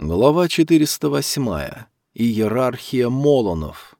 Глава 408. Иерархия Молонов.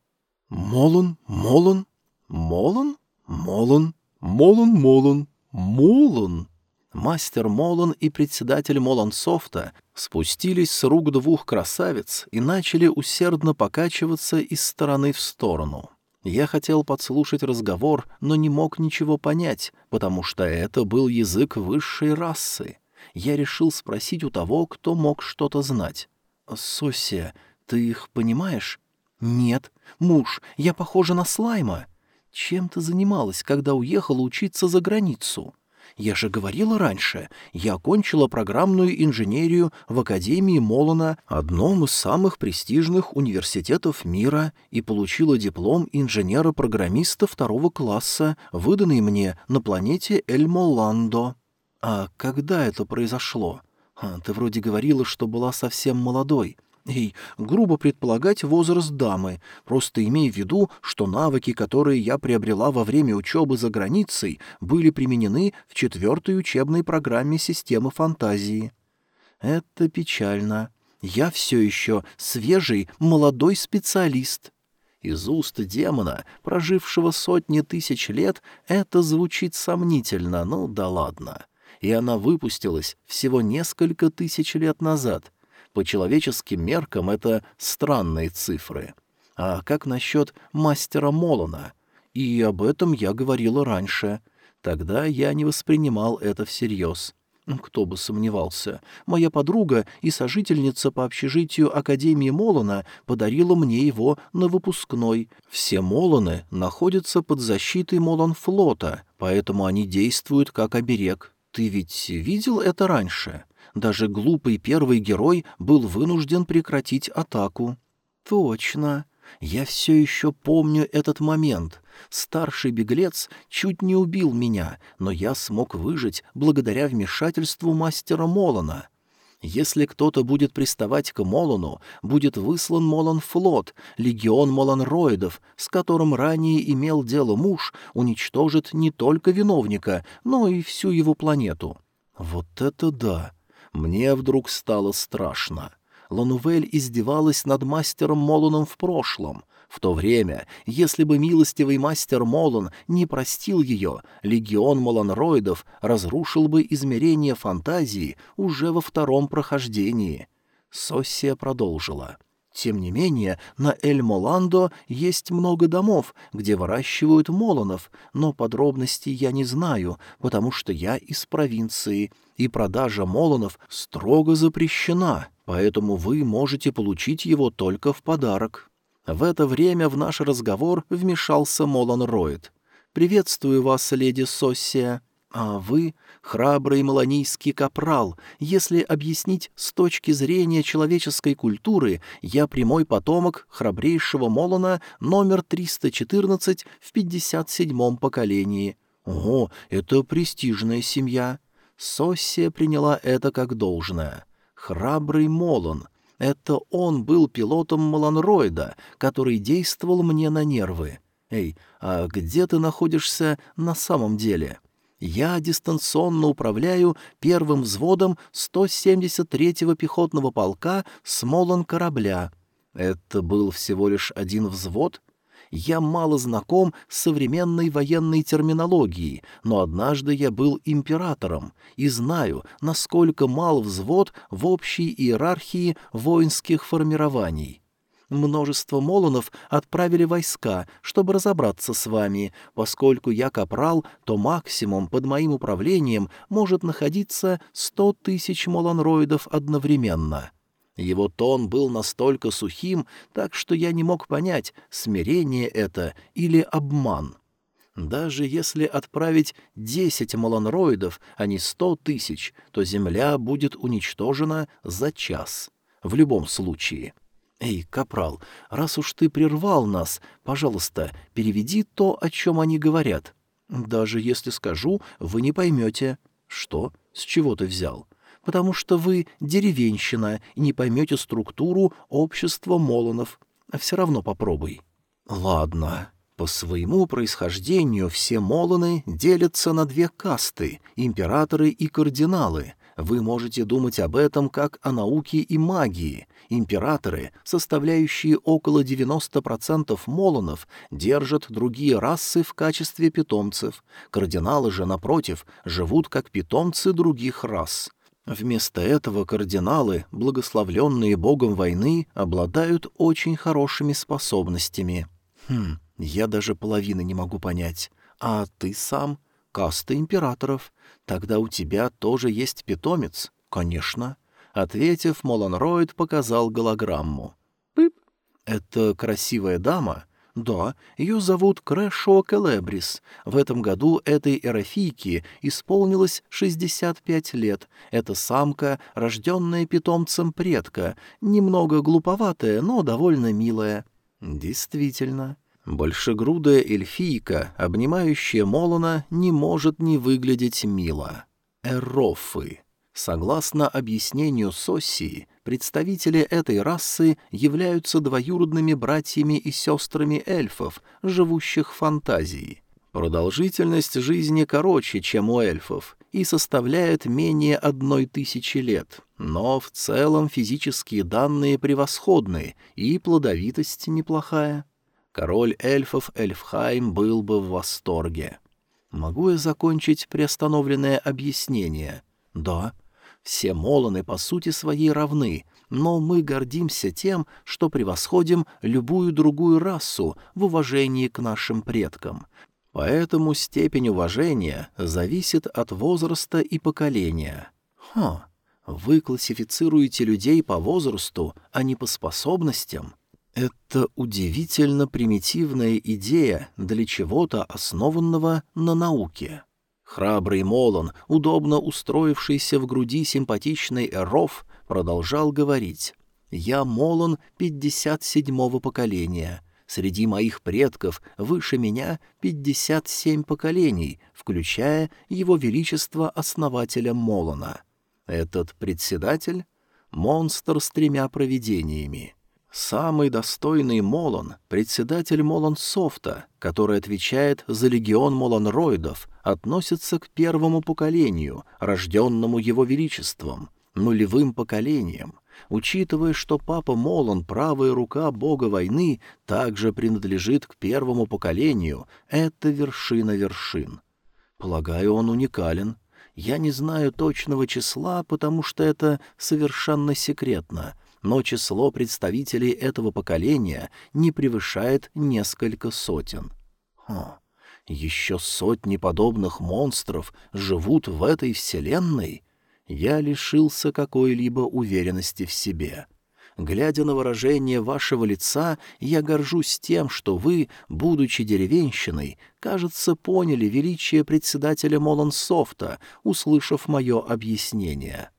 Молон, Молон, Молон, Молон, Молон, Молон, Молон. Мастер Молон и председатель Молонсофта спустились с рук двух красавиц и начали усердно покачиваться из стороны в сторону. Я хотел подслушать разговор, но не мог ничего понять, потому что это был язык высшей расы. Я решил спросить у того, кто мог что-то знать. «Сосия, ты их понимаешь?» «Нет. Муж, я похожа на слайма». «Чем ты занималась, когда уехала учиться за границу?» Я же говорила раньше, я окончила программную инженерию в Академии Молона, одном из самых престижных университетов мира, и получила диплом инженера-программиста второго класса, выданный мне на планете Эльмоландо. А когда это произошло? А, ты вроде говорила, что была совсем молодой. Эй, грубо предполагать возраст дамы. Просто имей в виду, что навыки, которые я приобрела во время учебы за границей, были применены в четвертой учебной программе системы фантазии. Это печально. Я все еще свежий, молодой специалист. Из уст демона, прожившего сотни тысяч лет, это звучит сомнительно, ну да ладно. И она выпустилась всего несколько тысяч лет назад — по человеческим меркам это странные цифры. А как насчет мастера Молона? И об этом я говорила раньше. Тогда я не воспринимал это всерьез. Кто бы сомневался. Моя подруга и сожительница по общежитию Академии Молона подарила мне его на выпускной. Все Молоны находятся под защитой Молон-флота, поэтому они действуют как оберег. Ты ведь видел это раньше? Даже глупый первый герой был вынужден прекратить атаку. Точно. Я все еще помню этот момент. Старший беглец чуть не убил меня, но я смог выжить благодаря вмешательству мастера Молона. Если кто-то будет приставать к Молону, будет выслан Молон-флот, легион Молонроидов, с которым ранее имел дело муж, уничтожит не только виновника, но и всю его планету. Вот это да! Мне вдруг стало страшно. Ланувель издевалась над мастером Молоном в прошлом. В то время, если бы милостивый мастер Молон не простил ее, легион Молонроидов разрушил бы измерение фантазии уже во втором прохождении. Соссия продолжила. — тем не менее, на Эль-Моландо есть много домов, где выращивают молонов, но подробностей я не знаю, потому что я из провинции, и продажа молонов строго запрещена, поэтому вы можете получить его только в подарок». В это время в наш разговор вмешался Молон Роид. «Приветствую вас, леди Соссия. А вы храбрый малонийский капрал. Если объяснить с точки зрения человеческой культуры, я прямой потомок храбрейшего Молона номер 314 в 57-м поколении. О, это престижная семья. Соссия приняла это как должное. Храбрый Молон. Это он был пилотом Маланроида, который действовал мне на нервы. Эй, а где ты находишься на самом деле?» Я дистанционно управляю первым взводом 173-го пехотного полка Смолон корабля. Это был всего лишь один взвод? Я мало знаком с современной военной терминологией, но однажды я был императором и знаю, насколько мал взвод в общей иерархии воинских формирований. Множество молонов отправили войска, чтобы разобраться с вами. Поскольку я капрал, то максимум под моим управлением может находиться сто тысяч молонроидов одновременно». Его тон был настолько сухим, так что я не мог понять, смирение это или обман. Даже если отправить десять молонроидов, а не сто тысяч, то Земля будет уничтожена за час. В любом случае. «Эй, капрал, раз уж ты прервал нас, пожалуйста, переведи то, о чем они говорят. Даже если скажу, вы не поймете». «Что? С чего ты взял?» «Потому что вы деревенщина и не поймете структуру общества молонов. А все равно попробуй». «Ладно». По своему происхождению все молоны делятся на две касты — императоры и кардиналы — Вы можете думать об этом как о науке и магии. Императоры, составляющие около 90% молонов, держат другие расы в качестве питомцев. Кардиналы же, напротив, живут как питомцы других рас. Вместо этого кардиналы, благословленные богом войны, обладают очень хорошими способностями. Хм, я даже половины не могу понять. А ты сам? Каста императоров. Тогда у тебя тоже есть питомец? Конечно. Ответив, Моланроид показал голограмму. Пып. Это красивая дама? Да, ее зовут Крэшо Келебрис. В этом году этой эрофийке исполнилось 65 лет. Это самка, рожденная питомцем предка, немного глуповатая, но довольно милая. Действительно. Большегрудая эльфийка, обнимающая Молона, не может не выглядеть мило. Эрофы. Согласно объяснению Соссии, представители этой расы являются двоюродными братьями и сестрами эльфов, живущих в фантазии. Продолжительность жизни короче, чем у эльфов, и составляет менее одной тысячи лет, но в целом физические данные превосходны и плодовитость неплохая. Король эльфов Эльфхайм был бы в восторге. Могу я закончить приостановленное объяснение? Да. Все молоны по сути своей равны, но мы гордимся тем, что превосходим любую другую расу в уважении к нашим предкам. Поэтому степень уважения зависит от возраста и поколения. Хм, вы классифицируете людей по возрасту, а не по способностям? Это удивительно примитивная идея для чего-то основанного на науке. Храбрый Молон, удобно устроившийся в груди симпатичный Эров, продолжал говорить. «Я Молон 57-го поколения. Среди моих предков выше меня 57 поколений, включая его величество основателя Молона. Этот председатель — монстр с тремя провидениями». Самый достойный Молон — председатель Молон-Софта, который отвечает за легион Молонроидов, относится к первому поколению, рожденному его величеством, нулевым поколением. Учитывая, что папа Молон, правая рука бога войны, также принадлежит к первому поколению, это вершина вершин. Полагаю, он уникален. Я не знаю точного числа, потому что это совершенно секретно — но число представителей этого поколения не превышает несколько сотен. Хм, еще сотни подобных монстров живут в этой вселенной? Я лишился какой-либо уверенности в себе. Глядя на выражение вашего лица, я горжусь тем, что вы, будучи деревенщиной, кажется, поняли величие председателя Молансофта, услышав мое объяснение.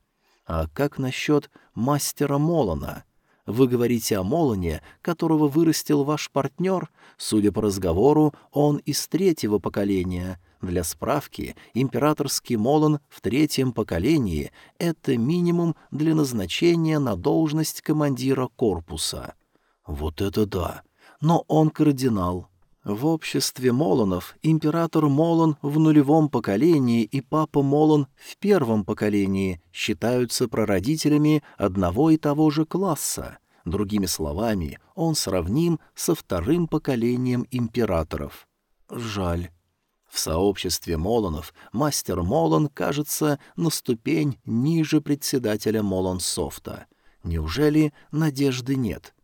А как насчет мастера Молона? Вы говорите о Молоне, которого вырастил ваш партнер? Судя по разговору, он из третьего поколения. Для справки, императорский Молон в третьем поколении — это минимум для назначения на должность командира корпуса. Вот это да! Но он кардинал, в обществе Молонов император Молон в нулевом поколении и папа Молон в первом поколении считаются прародителями одного и того же класса. Другими словами, он сравним со вторым поколением императоров. Жаль. В сообществе Молонов мастер Молон кажется на ступень ниже председателя Молон-Софта. Неужели надежды нет?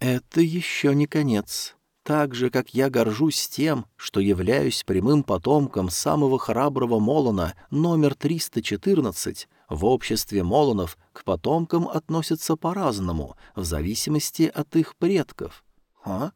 Это еще не конец. Так же, как я горжусь тем, что являюсь прямым потомком самого храброго Молона номер 314, в обществе Молонов к потомкам относятся по-разному, в зависимости от их предков. А?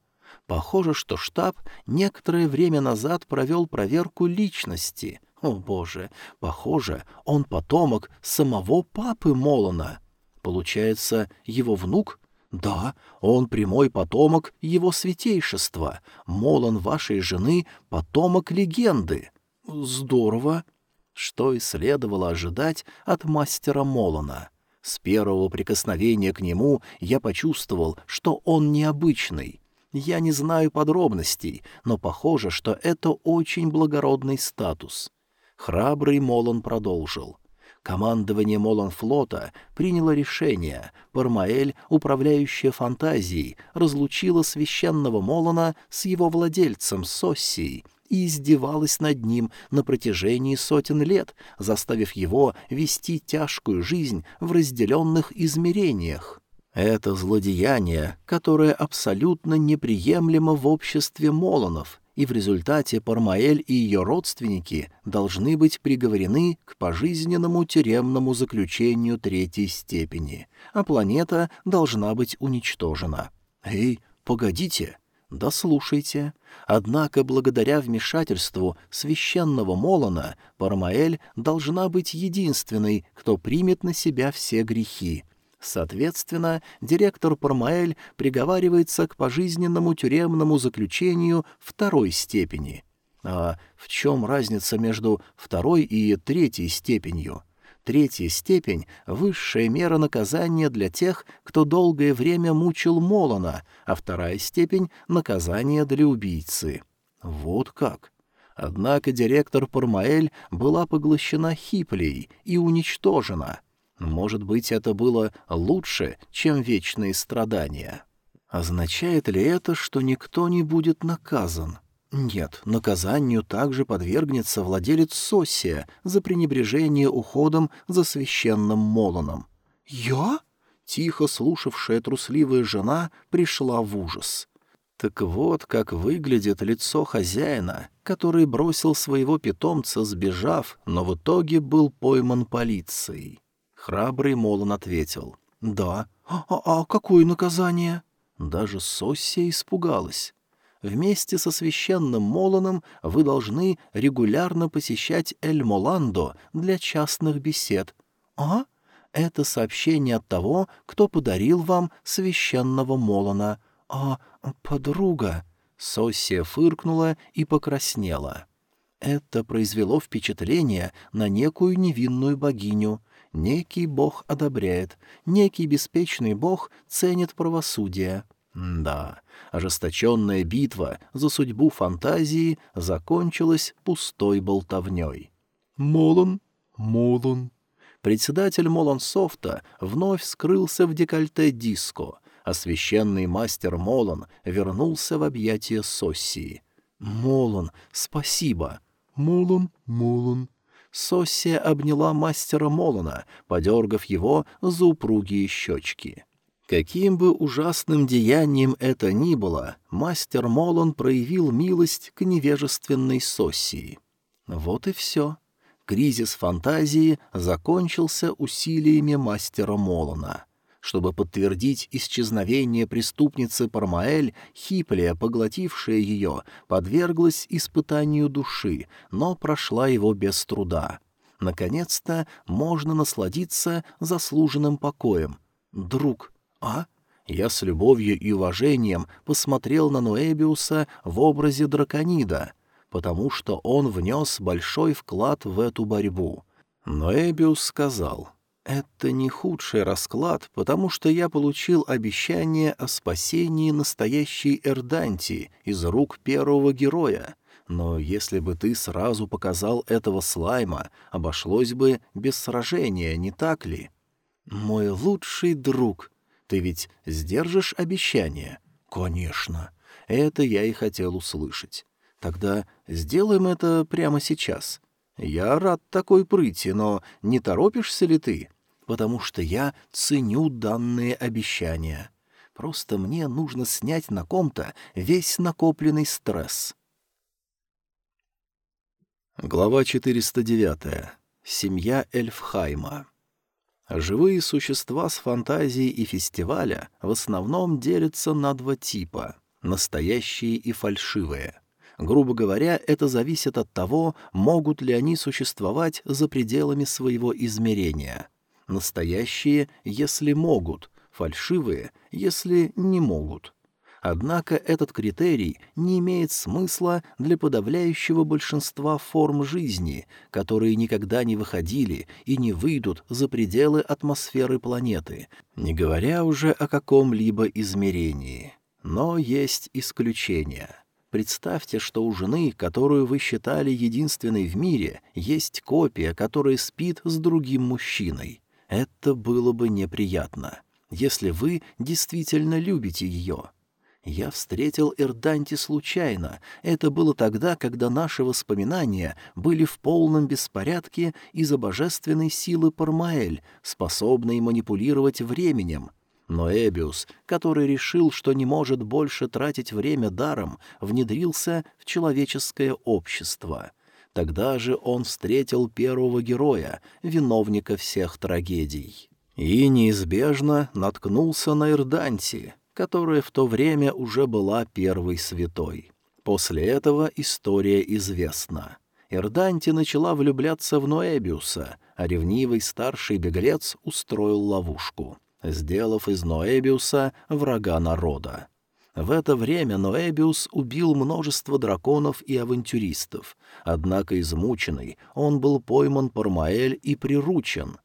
Похоже, что штаб некоторое время назад провел проверку личности. О, боже, похоже, он потомок самого папы Молона. Получается, его внук «Да, он прямой потомок его святейшества. Молон вашей жены — потомок легенды». «Здорово!» Что и следовало ожидать от мастера Молона. С первого прикосновения к нему я почувствовал, что он необычный. Я не знаю подробностей, но похоже, что это очень благородный статус. Храбрый Молон продолжил. Командование Молонфлота приняло решение. Пармаэль, управляющая фантазией, разлучила священного Молона с его владельцем Соссией и издевалась над ним на протяжении сотен лет, заставив его вести тяжкую жизнь в разделенных измерениях. Это злодеяние, которое абсолютно неприемлемо в обществе Молонов, и в результате Пармаэль и ее родственники должны быть приговорены к пожизненному тюремному заключению третьей степени, а планета должна быть уничтожена. Эй, погодите, дослушайте. Однако благодаря вмешательству священного Молона Пармаэль должна быть единственной, кто примет на себя все грехи, Соответственно, директор Пармаэль приговаривается к пожизненному тюремному заключению второй степени. А в чем разница между второй и третьей степенью? Третья степень — высшая мера наказания для тех, кто долгое время мучил Молона, а вторая степень — наказание для убийцы. Вот как. Однако директор Пармаэль была поглощена Хиплей и уничтожена — может быть, это было лучше, чем вечные страдания. Означает ли это, что никто не будет наказан? Нет, наказанию также подвергнется владелец Сосия за пренебрежение уходом за священным Молоном. «Я?» Тихо слушавшая трусливая жена пришла в ужас. Так вот, как выглядит лицо хозяина, который бросил своего питомца, сбежав, но в итоге был пойман полицией. Храбрый Молон ответил. «Да. А, а, какое наказание?» Даже Соссия испугалась. Вместе со священным Молоном вы должны регулярно посещать Эль-Моландо для частных бесед. А? Это сообщение от того, кто подарил вам священного Молона. А подруга...» Соссия фыркнула и покраснела. Это произвело впечатление на некую невинную богиню. Некий бог одобряет, некий беспечный бог ценит правосудие. да, ожесточенная битва за судьбу фантазии закончилась пустой болтовней. Молон, Молон. Председатель Молонсофта вновь скрылся в декольте диско, а священный мастер Молон вернулся в объятия Соссии. «Молон, спасибо!» «Молон, Молон, Соссия обняла мастера Молона, подергав его за упругие щечки. Каким бы ужасным деянием это ни было, мастер Молон проявил милость к невежественной Соссии. Вот и все. Кризис фантазии закончился усилиями мастера Молона — чтобы подтвердить исчезновение преступницы Пармаэль, Хиплия, поглотившая ее, подверглась испытанию души, но прошла его без труда. Наконец-то можно насладиться заслуженным покоем. «Друг, а?» Я с любовью и уважением посмотрел на Ноэбиуса в образе драконида, потому что он внес большой вклад в эту борьбу. Ноэбиус сказал — это не худший расклад, потому что я получил обещание о спасении настоящей Эрданти из рук первого героя. Но если бы ты сразу показал этого слайма, обошлось бы без сражения, не так ли? Мой лучший друг, ты ведь сдержишь обещание? Конечно. Это я и хотел услышать. Тогда сделаем это прямо сейчас. «Я рад такой прыти, но не торопишься ли ты?» «Потому что я ценю данные обещания. Просто мне нужно снять на ком-то весь накопленный стресс». Глава 409. Семья Эльфхайма. Живые существа с фантазией и фестиваля в основном делятся на два типа — настоящие и фальшивые — Грубо говоря, это зависит от того, могут ли они существовать за пределами своего измерения. Настоящие, если могут, фальшивые, если не могут. Однако этот критерий не имеет смысла для подавляющего большинства форм жизни, которые никогда не выходили и не выйдут за пределы атмосферы планеты, не говоря уже о каком-либо измерении. Но есть исключения — Представьте, что у жены, которую вы считали единственной в мире, есть копия, которая спит с другим мужчиной. Это было бы неприятно, если вы действительно любите ее. Я встретил Эрданти случайно. Это было тогда, когда наши воспоминания были в полном беспорядке из-за божественной силы Пармаэль, способной манипулировать временем. Но Эбиус, который решил, что не может больше тратить время даром, внедрился в человеческое общество. Тогда же он встретил первого героя, виновника всех трагедий. И неизбежно наткнулся на Эрданти — которая в то время уже была первой святой. После этого история известна. Эрданти начала влюбляться в Ноэбиуса, а ревнивый старший беглец устроил ловушку, сделав из Ноэбиуса врага народа. В это время Ноэбиус убил множество драконов и авантюристов, однако измученный он был пойман Пармаэль и приручен.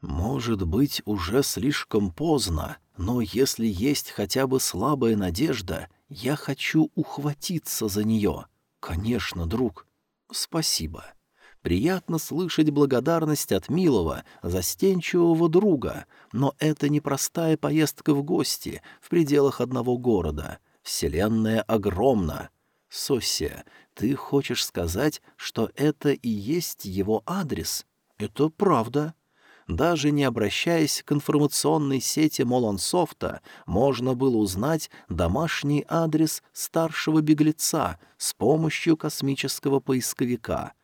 Может быть, уже слишком поздно, но если есть хотя бы слабая надежда, я хочу ухватиться за нее. Конечно, друг. Спасибо. Приятно слышать благодарность от милого, застенчивого друга, но это не простая поездка в гости в пределах одного города. Вселенная огромна. Сосия, ты хочешь сказать, что это и есть его адрес? Это правда. Даже не обращаясь к информационной сети Молонсофта, можно было узнать домашний адрес старшего беглеца с помощью космического поисковика.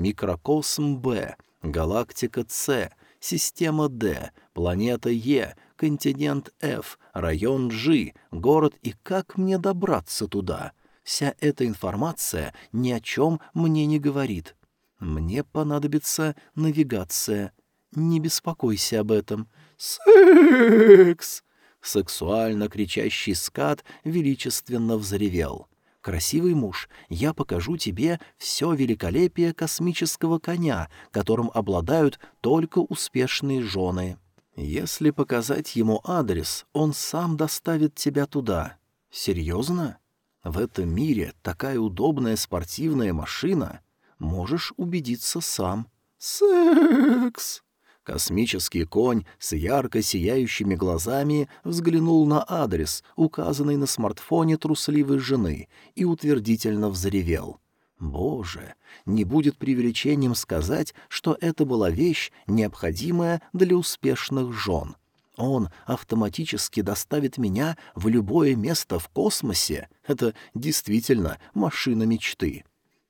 Микрокосм Б, галактика С, система Д, планета Е, континент F, район G, город и как мне добраться туда. Вся эта информация ни о чем мне не говорит. Мне понадобится навигация — не беспокойся об этом. Секс! Сексуально кричащий скат величественно взревел. «Красивый муж, я покажу тебе все великолепие космического коня, которым обладают только успешные жены. Если показать ему адрес, он сам доставит тебя туда. Серьезно? В этом мире такая удобная спортивная машина. Можешь убедиться сам. Секс!» Космический конь с ярко сияющими глазами взглянул на адрес, указанный на смартфоне трусливой жены, и утвердительно взревел. Боже, не будет преувеличением сказать, что это была вещь, необходимая для успешных жен. Он автоматически доставит меня в любое место в космосе. Это действительно машина мечты.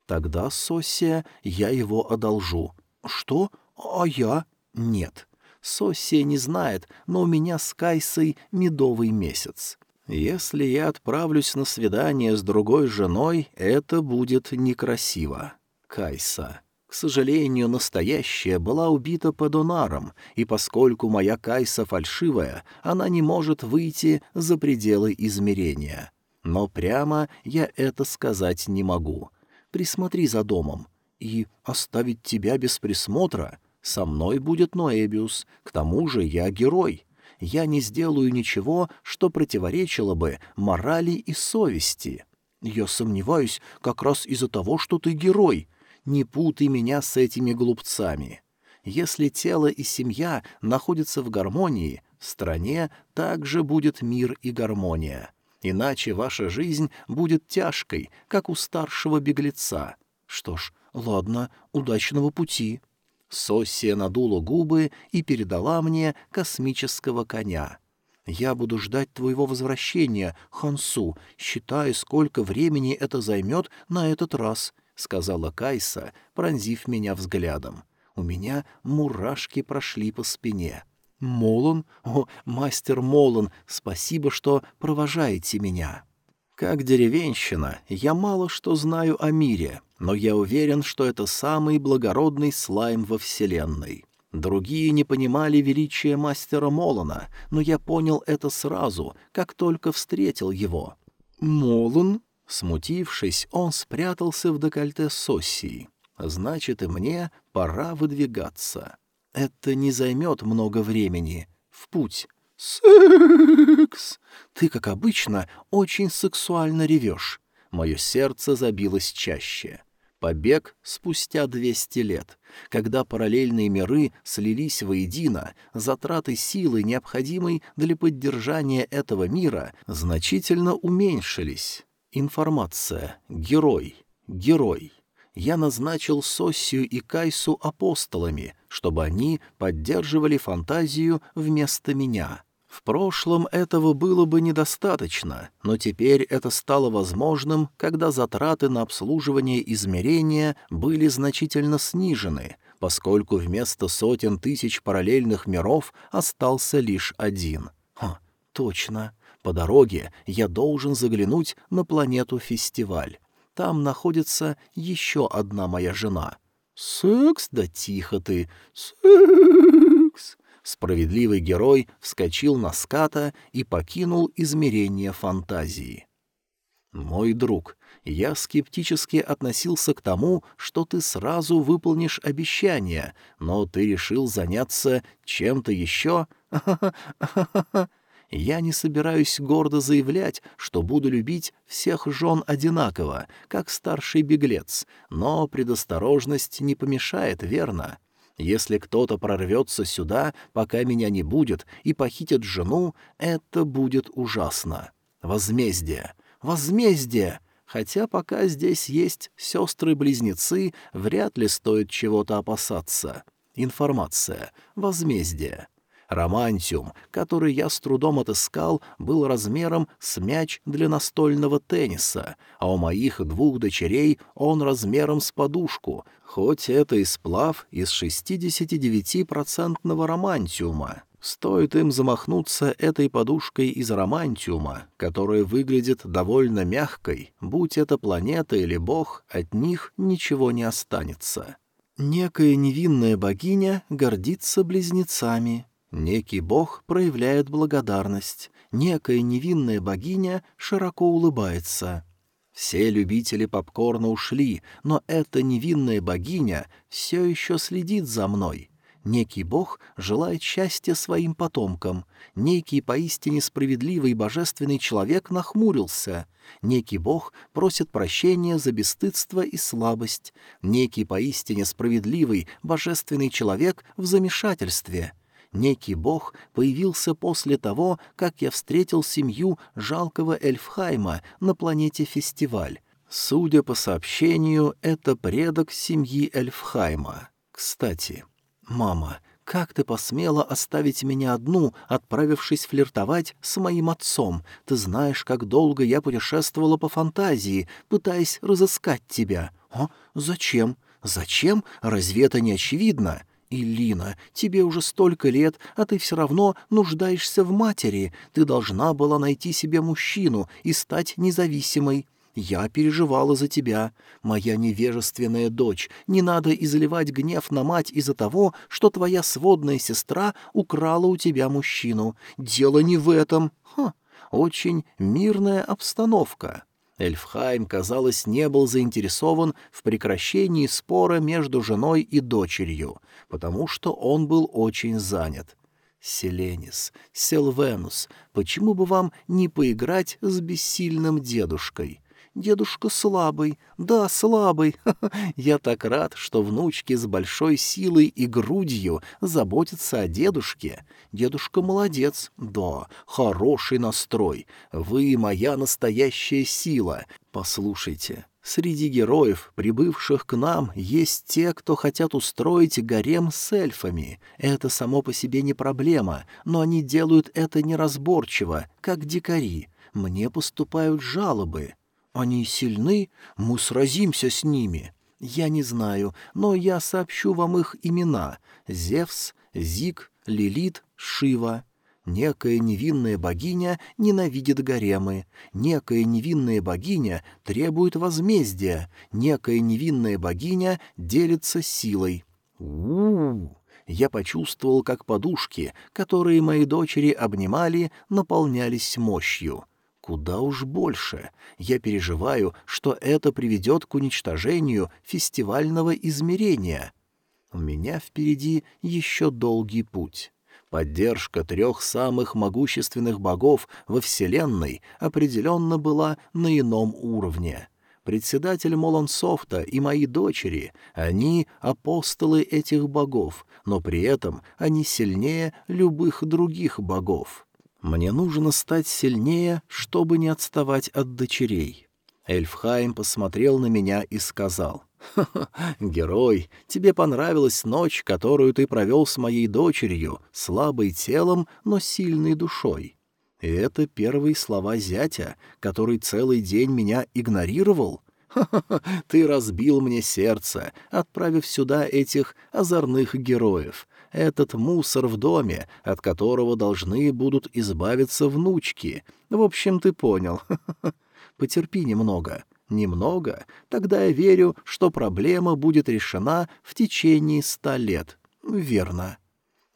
Тогда, Сосия, я его одолжу. Что? А я? Нет. Соссия не знает, но у меня с Кайсой медовый месяц. Если я отправлюсь на свидание с другой женой, это будет некрасиво. Кайса. К сожалению, настоящая была убита Падонаром, и поскольку моя Кайса фальшивая, она не может выйти за пределы измерения. Но прямо я это сказать не могу. Присмотри за домом. И оставить тебя без присмотра — со мной будет Ноэбиус, к тому же я герой. Я не сделаю ничего, что противоречило бы морали и совести. Я сомневаюсь как раз из-за того, что ты герой. Не путай меня с этими глупцами. Если тело и семья находятся в гармонии, в стране также будет мир и гармония. Иначе ваша жизнь будет тяжкой, как у старшего беглеца. Что ж, ладно, удачного пути». Соссия надула губы и передала мне космического коня. «Я буду ждать твоего возвращения, Хансу, считая, сколько времени это займет на этот раз», — сказала Кайса, пронзив меня взглядом. У меня мурашки прошли по спине. «Молон? О, мастер Молон, спасибо, что провожаете меня!» Как деревенщина, я мало что знаю о мире, но я уверен, что это самый благородный слайм во Вселенной. Другие не понимали величия мастера Молона, но я понял это сразу, как только встретил его. «Молон?» Смутившись, он спрятался в декольте Соссии. «Значит, и мне пора выдвигаться. Это не займет много времени. В путь». «Секс!» Ты, как обычно, очень сексуально ревешь. Мое сердце забилось чаще. Побег спустя 200 лет. Когда параллельные миры слились воедино, затраты силы, необходимой для поддержания этого мира, значительно уменьшились. Информация. Герой. Герой. Я назначил Соссию и Кайсу апостолами, чтобы они поддерживали фантазию вместо меня. В прошлом этого было бы недостаточно, но теперь это стало возможным, когда затраты на обслуживание измерения были значительно снижены, поскольку вместо сотен тысяч параллельных миров остался лишь один. Ха, точно. По дороге я должен заглянуть на планету-фестиваль. Там находится еще одна моя жена. «Секс? Да тихо ты! Секс!» Справедливый герой вскочил на ската и покинул измерение фантазии. «Мой друг, я скептически относился к тому, что ты сразу выполнишь обещание, но ты решил заняться чем-то еще? Я не собираюсь гордо заявлять, что буду любить всех жен одинаково, как старший беглец, но предосторожность не помешает, верно?» Если кто-то прорвется сюда, пока меня не будет, и похитит жену, это будет ужасно. Возмездие! Возмездие! Хотя пока здесь есть сестры-близнецы, вряд ли стоит чего-то опасаться. Информация. Возмездие. Романтиум, который я с трудом отыскал, был размером с мяч для настольного тенниса, а у моих двух дочерей он размером с подушку, хоть это и сплав из 69-процентного романтиума. Стоит им замахнуться этой подушкой из романтиума, которая выглядит довольно мягкой, будь это планета или бог, от них ничего не останется. Некая невинная богиня гордится близнецами, Некий бог проявляет благодарность, некая невинная богиня широко улыбается. Все любители попкорна ушли, но эта невинная богиня все еще следит за мной. Некий бог желает счастья своим потомкам. Некий поистине справедливый божественный человек нахмурился. Некий бог просит прощения за бесстыдство и слабость. Некий поистине справедливый божественный человек в замешательстве — некий бог появился после того, как я встретил семью жалкого Эльфхайма на планете Фестиваль. Судя по сообщению, это предок семьи Эльфхайма. Кстати, мама, как ты посмела оставить меня одну, отправившись флиртовать с моим отцом? Ты знаешь, как долго я путешествовала по фантазии, пытаясь разыскать тебя. О, зачем? Зачем? Разве это не очевидно? «Илина, тебе уже столько лет, а ты все равно нуждаешься в матери. Ты должна была найти себе мужчину и стать независимой. Я переживала за тебя. Моя невежественная дочь, не надо изливать гнев на мать из-за того, что твоя сводная сестра украла у тебя мужчину. Дело не в этом. Ха, очень мирная обстановка». Эльфхайм, казалось, не был заинтересован в прекращении спора между женой и дочерью, потому что он был очень занят. «Селенис, Селвенус, почему бы вам не поиграть с бессильным дедушкой? Дедушка слабый, да, слабый. Я так рад, что внучки с большой силой и грудью заботятся о дедушке. Дедушка молодец, да, хороший настрой. Вы моя настоящая сила. Послушайте, Среди героев, прибывших к нам, есть те, кто хотят устроить гарем с эльфами. Это само по себе не проблема, но они делают это неразборчиво, как дикари. Мне поступают жалобы. Они сильны, мы сразимся с ними. Я не знаю, но я сообщу вам их имена. Зевс, Зиг, Лилит, Шива. Некая невинная богиня ненавидит гаремы. Некая невинная богиня требует возмездия. Некая невинная богиня делится силой. у у Я почувствовал, как подушки, которые мои дочери обнимали, наполнялись мощью. Куда уж больше. Я переживаю, что это приведет к уничтожению фестивального измерения. У меня впереди еще долгий путь. Поддержка трех самых могущественных богов во Вселенной определенно была на ином уровне. Председатель Молонсофта и мои дочери, они апостолы этих богов, но при этом они сильнее любых других богов. Мне нужно стать сильнее, чтобы не отставать от дочерей. Эльфхайм посмотрел на меня и сказал, «Ха-ха, герой, тебе понравилась ночь, которую ты провел с моей дочерью, слабой телом, но сильной душой». И это первые слова зятя, который целый день меня игнорировал. Ха-ха-ха, ты разбил мне сердце, отправив сюда этих озорных героев. Этот мусор в доме, от которого должны будут избавиться внучки. В общем, ты понял. Потерпи немного. Немного? Тогда я верю, что проблема будет решена в течение ста лет. Верно.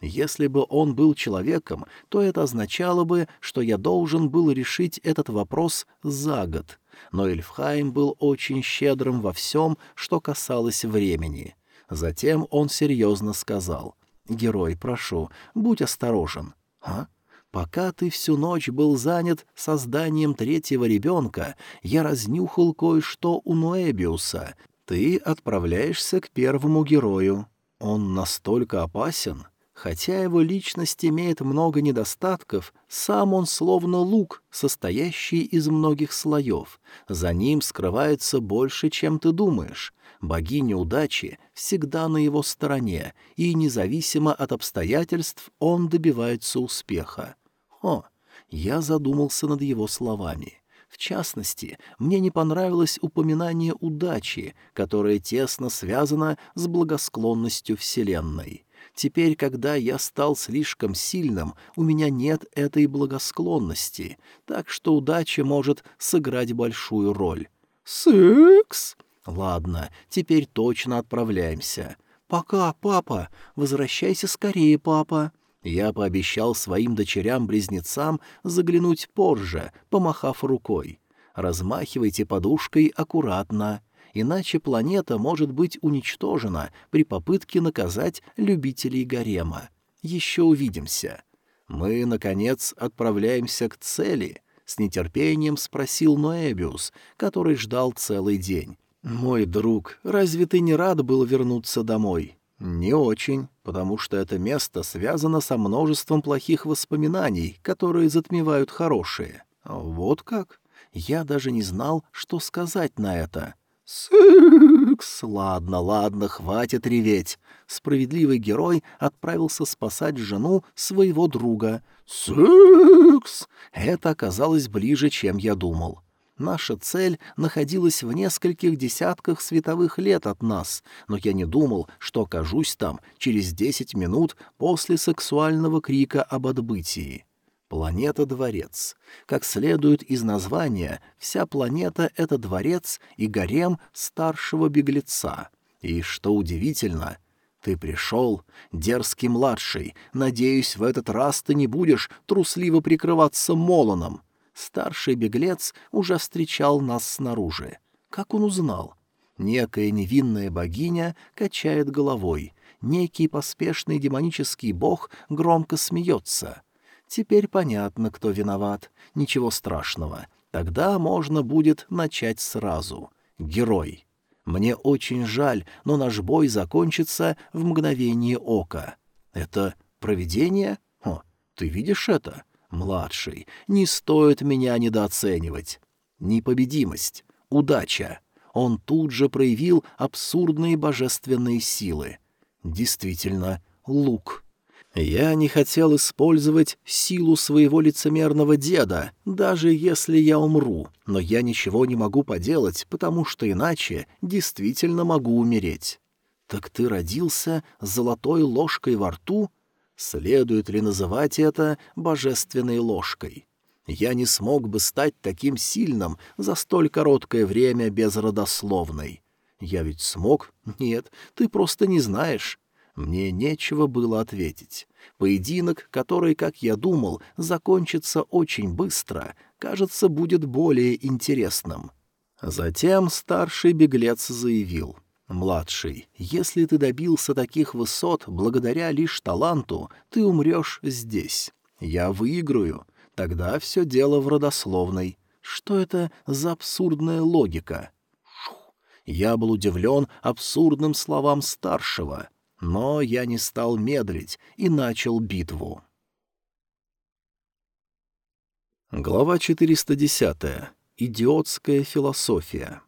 Если бы он был человеком, то это означало бы, что я должен был решить этот вопрос за год. Но Эльфхайм был очень щедрым во всем, что касалось времени. Затем он серьезно сказал, «Герой, прошу, будь осторожен». «А? Пока ты всю ночь был занят созданием третьего ребенка, я разнюхал кое-что у Ноэбиуса. Ты отправляешься к первому герою. Он настолько опасен?» Хотя его личность имеет много недостатков, сам он словно лук, состоящий из многих слоев. За ним скрывается больше, чем ты думаешь. Богиня удачи всегда на его стороне, и независимо от обстоятельств он добивается успеха. О, я задумался над его словами. В частности, мне не понравилось упоминание удачи, которое тесно связано с благосклонностью Вселенной. Теперь, когда я стал слишком сильным, у меня нет этой благосклонности, так что удача может сыграть большую роль. «Секс?» «Ладно, теперь точно отправляемся». «Пока, папа. Возвращайся скорее, папа». Я пообещал своим дочерям-близнецам заглянуть позже, помахав рукой. «Размахивайте подушкой аккуратно, иначе планета может быть уничтожена при попытке наказать любителей гарема. Еще увидимся». «Мы, наконец, отправляемся к цели», — с нетерпением спросил Ноэбиус, который ждал целый день. «Мой друг, разве ты не рад был вернуться домой?» «Не очень, потому что это место связано со множеством плохих воспоминаний, которые затмевают хорошие. Вот как? Я даже не знал, что сказать на это». «Секс! Ладно, ладно, хватит реветь!» Справедливый герой отправился спасать жену своего друга. «Секс!» Это оказалось ближе, чем я думал. Наша цель находилась в нескольких десятках световых лет от нас, но я не думал, что окажусь там через десять минут после сексуального крика об отбытии. Планета-дворец. Как следует из названия, вся планета — это дворец и гарем старшего беглеца. И, что удивительно, ты пришел, дерзкий младший, надеюсь, в этот раз ты не будешь трусливо прикрываться молоном. Старший беглец уже встречал нас снаружи. Как он узнал? Некая невинная богиня качает головой. Некий поспешный демонический бог громко смеется. Теперь понятно, кто виноват. Ничего страшного. Тогда можно будет начать сразу. Герой. Мне очень жаль, но наш бой закончится в мгновение ока. Это провидение? О, ты видишь это? Младший, не стоит меня недооценивать. Непобедимость, удача. Он тут же проявил абсурдные божественные силы. Действительно, лук. Я не хотел использовать силу своего лицемерного деда, даже если я умру, но я ничего не могу поделать, потому что иначе действительно могу умереть. Так ты родился с золотой ложкой во рту? Следует ли называть это божественной ложкой? Я не смог бы стать таким сильным за столь короткое время без родословной. Я ведь смог? Нет, ты просто не знаешь. Мне нечего было ответить. Поединок, который, как я думал, закончится очень быстро, кажется, будет более интересным. Затем старший беглец заявил — Младший, если ты добился таких высот благодаря лишь таланту, ты умрешь здесь. Я выиграю. Тогда все дело в родословной. Что это за абсурдная логика? Я был удивлен абсурдным словам старшего, но я не стал медлить и начал битву. Глава 410. Идиотская философия.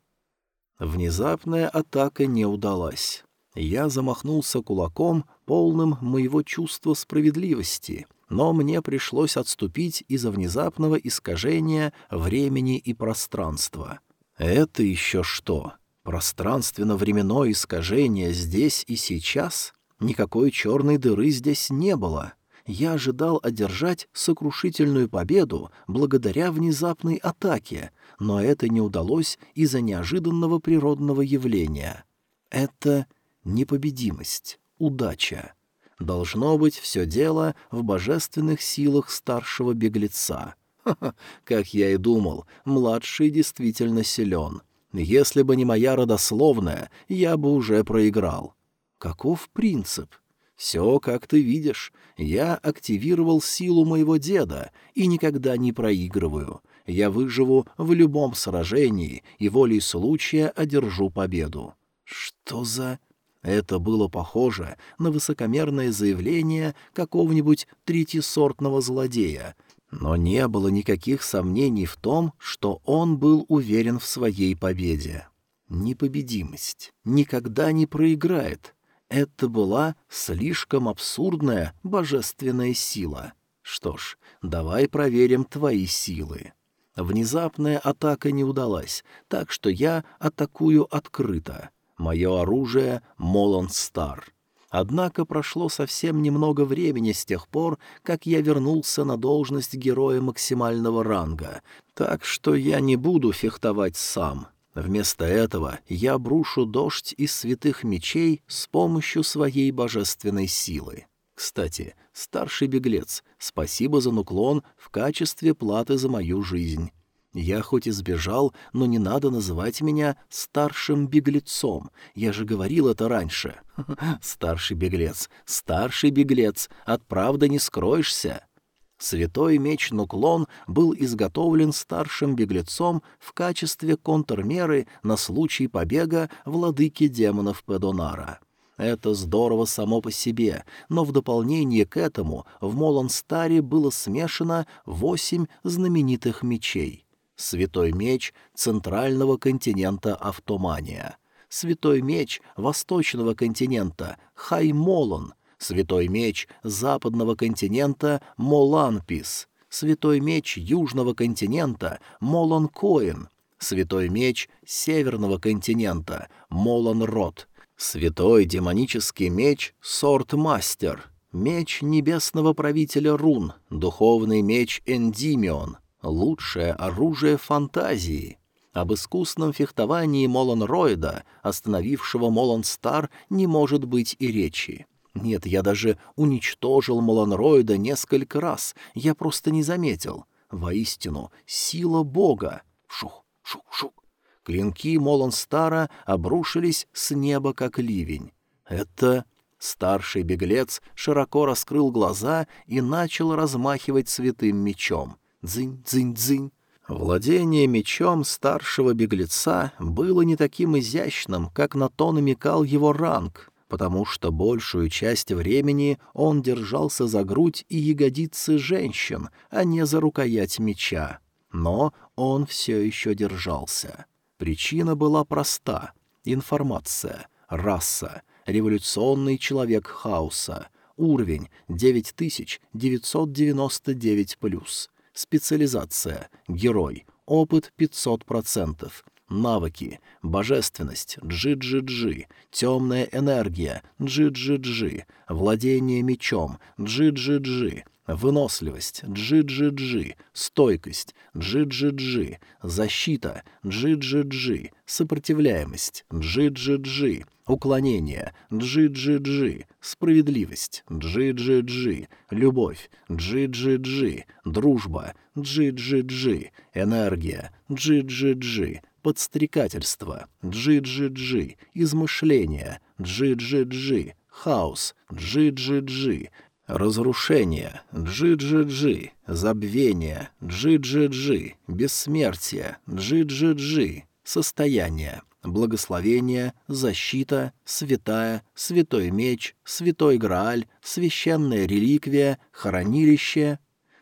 Внезапная атака не удалась. Я замахнулся кулаком, полным моего чувства справедливости, но мне пришлось отступить из-за внезапного искажения времени и пространства. Это еще что? Пространственно-временное искажение здесь и сейчас? Никакой черной дыры здесь не было. Я ожидал одержать сокрушительную победу благодаря внезапной атаке, но это не удалось из-за неожиданного природного явления. Это непобедимость, удача. Должно быть все дело в божественных силах старшего беглеца. Ха-ха, как я и думал, младший действительно силен. Если бы не моя родословная, я бы уже проиграл. Каков принцип? Все, как ты видишь, я активировал силу моего деда и никогда не проигрываю я выживу в любом сражении и волей случая одержу победу. Что за... Это было похоже на высокомерное заявление какого-нибудь третьесортного злодея, но не было никаких сомнений в том, что он был уверен в своей победе. Непобедимость никогда не проиграет. Это была слишком абсурдная божественная сила. Что ж, давай проверим твои силы. Внезапная атака не удалась, так что я атакую открыто. Мое оружие — Молон Стар. Однако прошло совсем немного времени с тех пор, как я вернулся на должность героя максимального ранга, так что я не буду фехтовать сам. Вместо этого я брушу дождь из святых мечей с помощью своей божественной силы. Кстати, старший беглец, спасибо за нуклон в качестве платы за мою жизнь. Я хоть и сбежал, но не надо называть меня старшим беглецом. Я же говорил это раньше. Старший беглец, старший беглец, от правды не скроешься. Святой меч Нуклон был изготовлен старшим беглецом в качестве контрмеры на случай побега владыки демонов Педонара. Это здорово само по себе, но в дополнение к этому в Молонстаре было смешано восемь знаменитых мечей. Святой меч центрального континента Автомания, Святой меч восточного континента Хаймолон, Святой меч западного континента Моланпис, Святой меч южного континента Молонкоин, Святой меч северного континента Молонрод, Святой демонический меч Сортмастер, меч небесного правителя Рун, духовный меч Эндимион, лучшее оружие фантазии. Об искусном фехтовании Молон-Ройда, остановившего Молон-Стар, не может быть и речи. Нет, я даже уничтожил Молон-Ройда несколько раз, я просто не заметил. Воистину, сила Бога. Шух, шух, шух. Клинки Молонстара обрушились с неба, как ливень. Это... Старший беглец широко раскрыл глаза и начал размахивать святым мечом. Дзынь-дзынь-дзынь. Владение мечом старшего беглеца было не таким изящным, как на то намекал его ранг, потому что большую часть времени он держался за грудь и ягодицы женщин, а не за рукоять меча. Но он все еще держался. Причина была проста — информация, раса, революционный человек хаоса, уровень 9999+, специализация, герой, опыт 500%, навыки, божественность, джи-джи-джи, темная энергия, джи-джи-джи, владение мечом, джи-джи-джи, Выносливость — джи-джи-джи, стойкость — джи-джи-джи, защита — джи-джи-джи, сопротивляемость — джи-джи-джи, уклонение — джи-джи-джи, справедливость — джи-джи-джи, любовь — джи-джи-джи, дружба — джи-джи-джи, энергия — джи-джи-джи, подстрекательство, джи-джи-джи, измышление, джи-джи-джи, хаос, джи-джи-джи, разрушение, джи-джи-джи, забвение, джи-джи-джи, бессмертие, джи-джи-джи, состояние, благословение, защита, святая, святой меч, святой Грааль, священная реликвия, хранилище.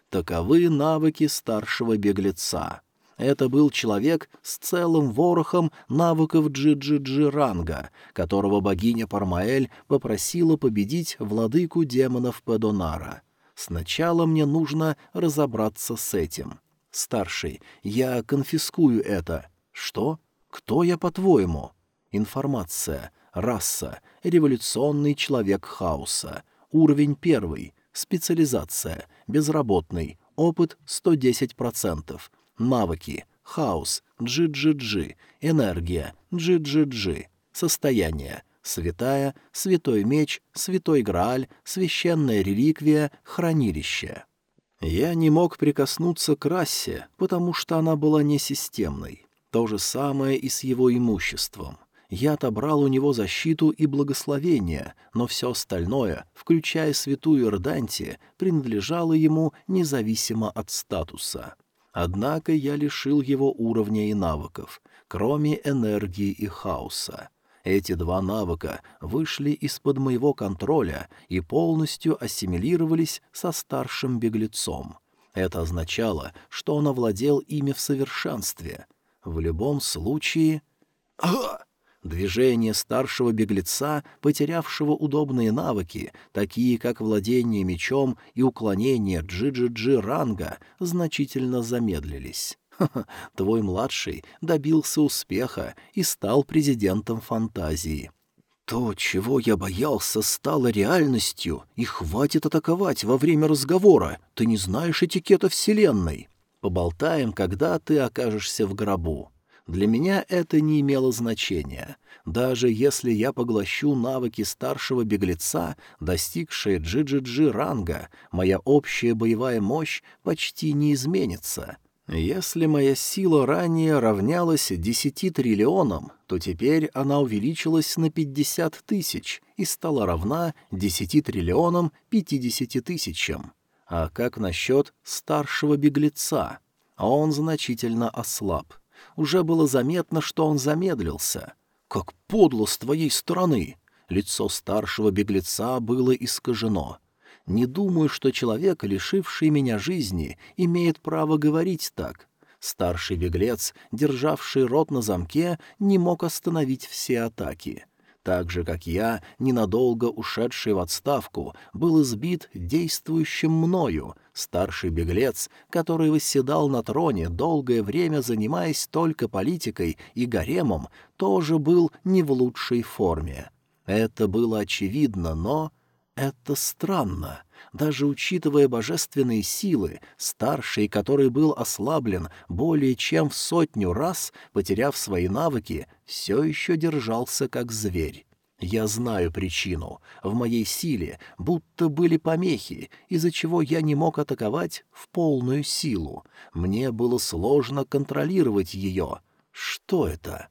Таковы навыки старшего беглеца. Это был человек с целым ворохом навыков джи-джи-джи ранга, которого богиня Пармаэль попросила победить владыку демонов Педонара. Сначала мне нужно разобраться с этим. Старший, я конфискую это. Что? Кто я, по-твоему? Информация. Раса. Революционный человек хаоса. Уровень первый. Специализация. Безработный. Опыт 110%. Навыки. Хаос. Джи-джи-джи. Энергия. Джи-джи-джи. Состояние. Святая, святой меч, святой Грааль, священная реликвия, хранилище. Я не мог прикоснуться к расе, потому что она была несистемной. То же самое и с его имуществом. Я отобрал у него защиту и благословение, но все остальное, включая святую Эрданти, принадлежало ему независимо от статуса. Однако я лишил его уровня и навыков, кроме энергии и хаоса. Эти два навыка вышли из-под моего контроля и полностью ассимилировались со старшим беглецом. Это означало, что он овладел ими в совершенстве. В любом случае... Ага! Движения старшего беглеца, потерявшего удобные навыки, такие как владение мечом и уклонение джи-джи-джи ранга, значительно замедлились. Ха-ха, твой младший добился успеха и стал президентом фантазии. То, чего я боялся, стало реальностью, и хватит атаковать во время разговора, ты не знаешь этикета Вселенной. Поболтаем, когда ты окажешься в гробу. Для меня это не имело значения. Даже если я поглощу навыки старшего беглеца, достигшие джи-джи-джи ранга, моя общая боевая мощь почти не изменится. Если моя сила ранее равнялась десяти триллионам, то теперь она увеличилась на пятьдесят тысяч и стала равна десяти триллионам пятидесяти тысячам. А как насчет старшего беглеца? Он значительно ослаб — уже было заметно, что он замедлился. «Как подло с твоей стороны!» Лицо старшего беглеца было искажено. «Не думаю, что человек, лишивший меня жизни, имеет право говорить так». Старший беглец, державший рот на замке, не мог остановить все атаки. Так же, как я, ненадолго ушедший в отставку, был избит действующим мною, Старший беглец, который восседал на троне, долгое время занимаясь только политикой и гаремом, тоже был не в лучшей форме. Это было очевидно, но... Это странно. Даже учитывая божественные силы, старший, который был ослаблен более чем в сотню раз, потеряв свои навыки, все еще держался как зверь. Я знаю причину. В моей силе будто были помехи, из-за чего я не мог атаковать в полную силу. Мне было сложно контролировать ее. Что это?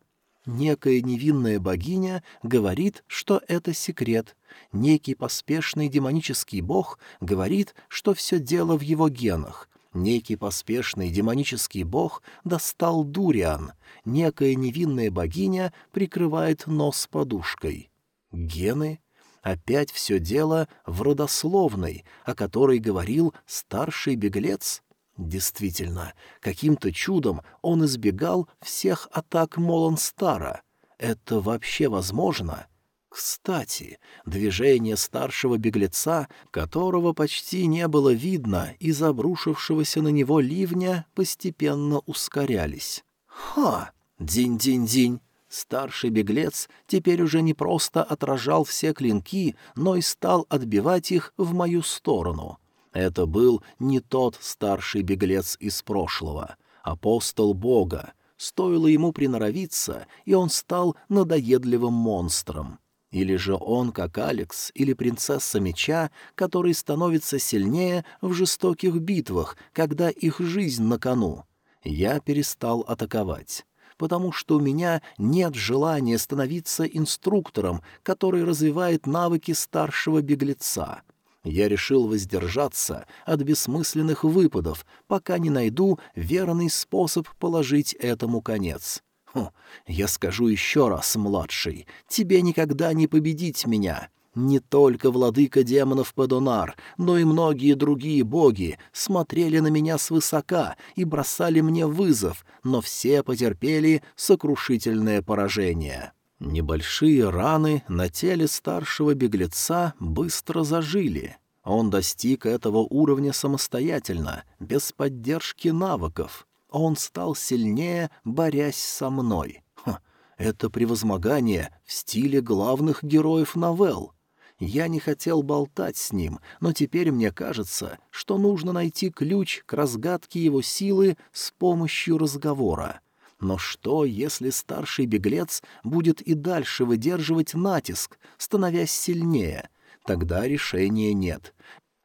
Некая невинная богиня говорит, что это секрет. Некий поспешный демонический бог говорит, что все дело в его генах. Некий поспешный демонический бог достал дуриан. Некая невинная богиня прикрывает нос подушкой. Гены? Опять все дело в родословной, о которой говорил старший беглец? Действительно, каким-то чудом он избегал всех атак Молонстара. Это вообще возможно? Кстати, движения старшего беглеца, которого почти не было видно из обрушившегося на него ливня, постепенно ускорялись. «Ха! Динь-динь-динь! Старший беглец теперь уже не просто отражал все клинки, но и стал отбивать их в мою сторону. Это был не тот старший беглец из прошлого, апостол Бога. Стоило ему приноровиться, и он стал надоедливым монстром. Или же он, как Алекс или принцесса меча, который становится сильнее в жестоких битвах, когда их жизнь на кону. Я перестал атаковать. потому что у меня нет желания становиться инструктором, который развивает навыки старшего беглеца. Я решил воздержаться от бессмысленных выпадов, пока не найду верный способ положить этому конец. Хм, я скажу еще раз, младший, тебе никогда не победить меня. Не только владыка демонов Падонар, но и многие другие боги смотрели на меня свысока и бросали мне вызов, но все потерпели сокрушительное поражение. Небольшие раны на теле старшего беглеца быстро зажили. Он достиг этого уровня самостоятельно, без поддержки навыков. Он стал сильнее, борясь со мной. Ха, это превозмогание в стиле главных героев новелл. Я не хотел болтать с ним, но теперь мне кажется, что нужно найти ключ к разгадке его силы с помощью разговора. Но что, если старший беглец будет и дальше выдерживать натиск, становясь сильнее? Тогда решения нет.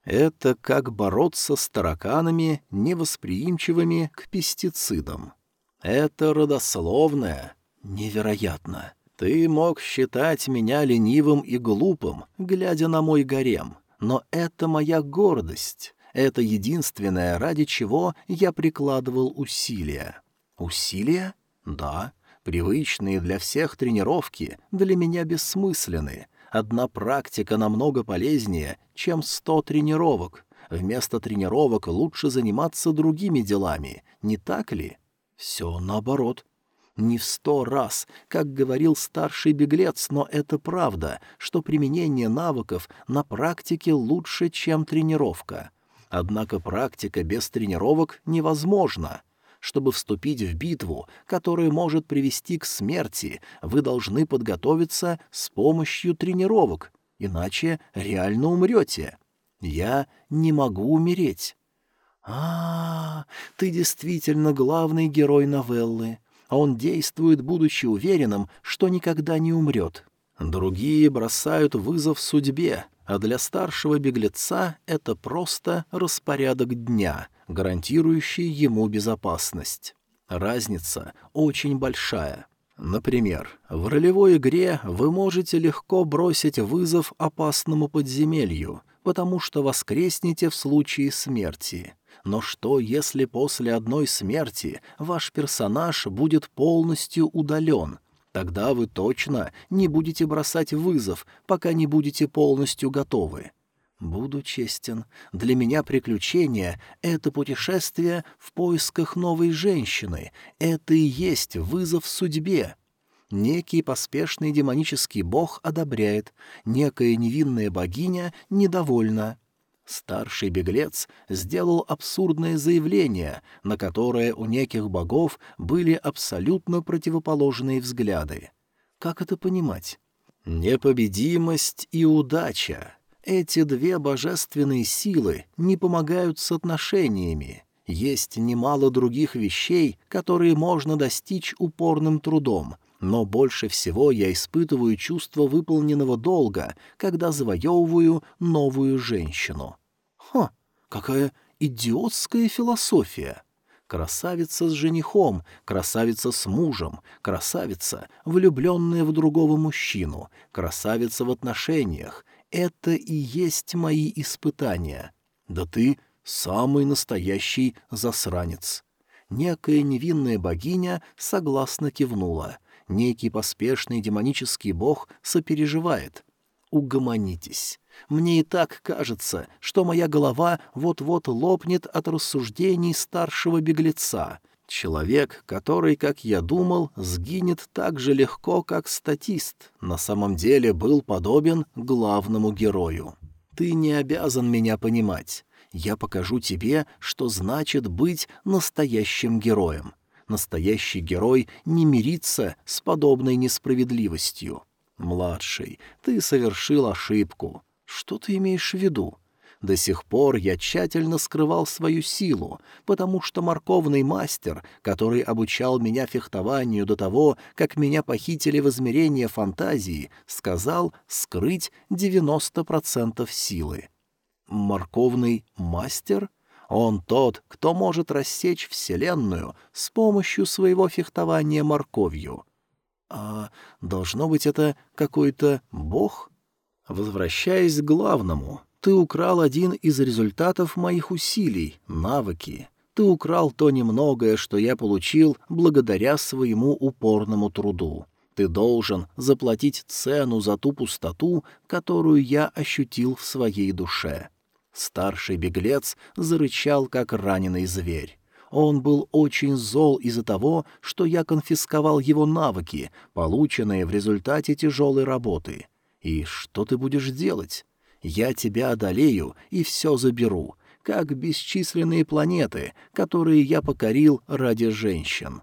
Это как бороться с тараканами, невосприимчивыми к пестицидам. Это родословное. Невероятно. Ты мог считать меня ленивым и глупым, глядя на мой гарем, но это моя гордость. Это единственное, ради чего я прикладывал усилия. Усилия? Да. Привычные для всех тренировки для меня бессмысленны. Одна практика намного полезнее, чем сто тренировок. Вместо тренировок лучше заниматься другими делами, не так ли? Все наоборот. Не в сто раз, как говорил старший беглец, но это правда, что применение навыков на практике лучше, чем тренировка. Однако практика без тренировок невозможна. Чтобы вступить в битву, которая может привести к смерти, вы должны подготовиться с помощью тренировок, иначе реально умрете. Я не могу умереть. А, -а, -а ты действительно главный герой новеллы а он действует, будучи уверенным, что никогда не умрет. Другие бросают вызов судьбе, а для старшего беглеца это просто распорядок дня, гарантирующий ему безопасность. Разница очень большая. Например, в ролевой игре вы можете легко бросить вызов опасному подземелью, потому что воскреснете в случае смерти. Но что, если после одной смерти ваш персонаж будет полностью удален? Тогда вы точно не будете бросать вызов, пока не будете полностью готовы. Буду честен, для меня приключение — это путешествие в поисках новой женщины, это и есть вызов судьбе. Некий поспешный демонический бог одобряет, некая невинная богиня недовольна. Старший беглец сделал абсурдное заявление, на которое у неких богов были абсолютно противоположные взгляды. Как это понимать? Непобедимость и удача. Эти две божественные силы не помогают с отношениями. Есть немало других вещей, которые можно достичь упорным трудом — но больше всего я испытываю чувство выполненного долга, когда завоевываю новую женщину. Ха, какая идиотская философия! Красавица с женихом, красавица с мужем, красавица, влюбленная в другого мужчину, красавица в отношениях — это и есть мои испытания. Да ты самый настоящий засранец. Некая невинная богиня согласно кивнула — Некий поспешный демонический бог сопереживает. Угомонитесь. Мне и так кажется, что моя голова вот-вот лопнет от рассуждений старшего беглеца. Человек, который, как я думал, сгинет так же легко, как статист, на самом деле был подобен главному герою. Ты не обязан меня понимать. Я покажу тебе, что значит быть настоящим героем. Настоящий герой не мирится с подобной несправедливостью. Младший, ты совершил ошибку. Что ты имеешь в виду? До сих пор я тщательно скрывал свою силу, потому что морковный мастер, который обучал меня фехтованию до того, как меня похитили в измерение фантазии, сказал скрыть 90% силы. Морковный мастер? Он тот, кто может рассечь Вселенную с помощью своего фехтования морковью. А должно быть, это какой-то бог? Возвращаясь к главному, ты украл один из результатов моих усилий — навыки. Ты украл то немногое, что я получил благодаря своему упорному труду. Ты должен заплатить цену за ту пустоту, которую я ощутил в своей душе. Старший беглец зарычал, как раненый зверь. Он был очень зол из-за того, что я конфисковал его навыки, полученные в результате тяжелой работы. И что ты будешь делать? Я тебя одолею и все заберу, как бесчисленные планеты, которые я покорил ради женщин.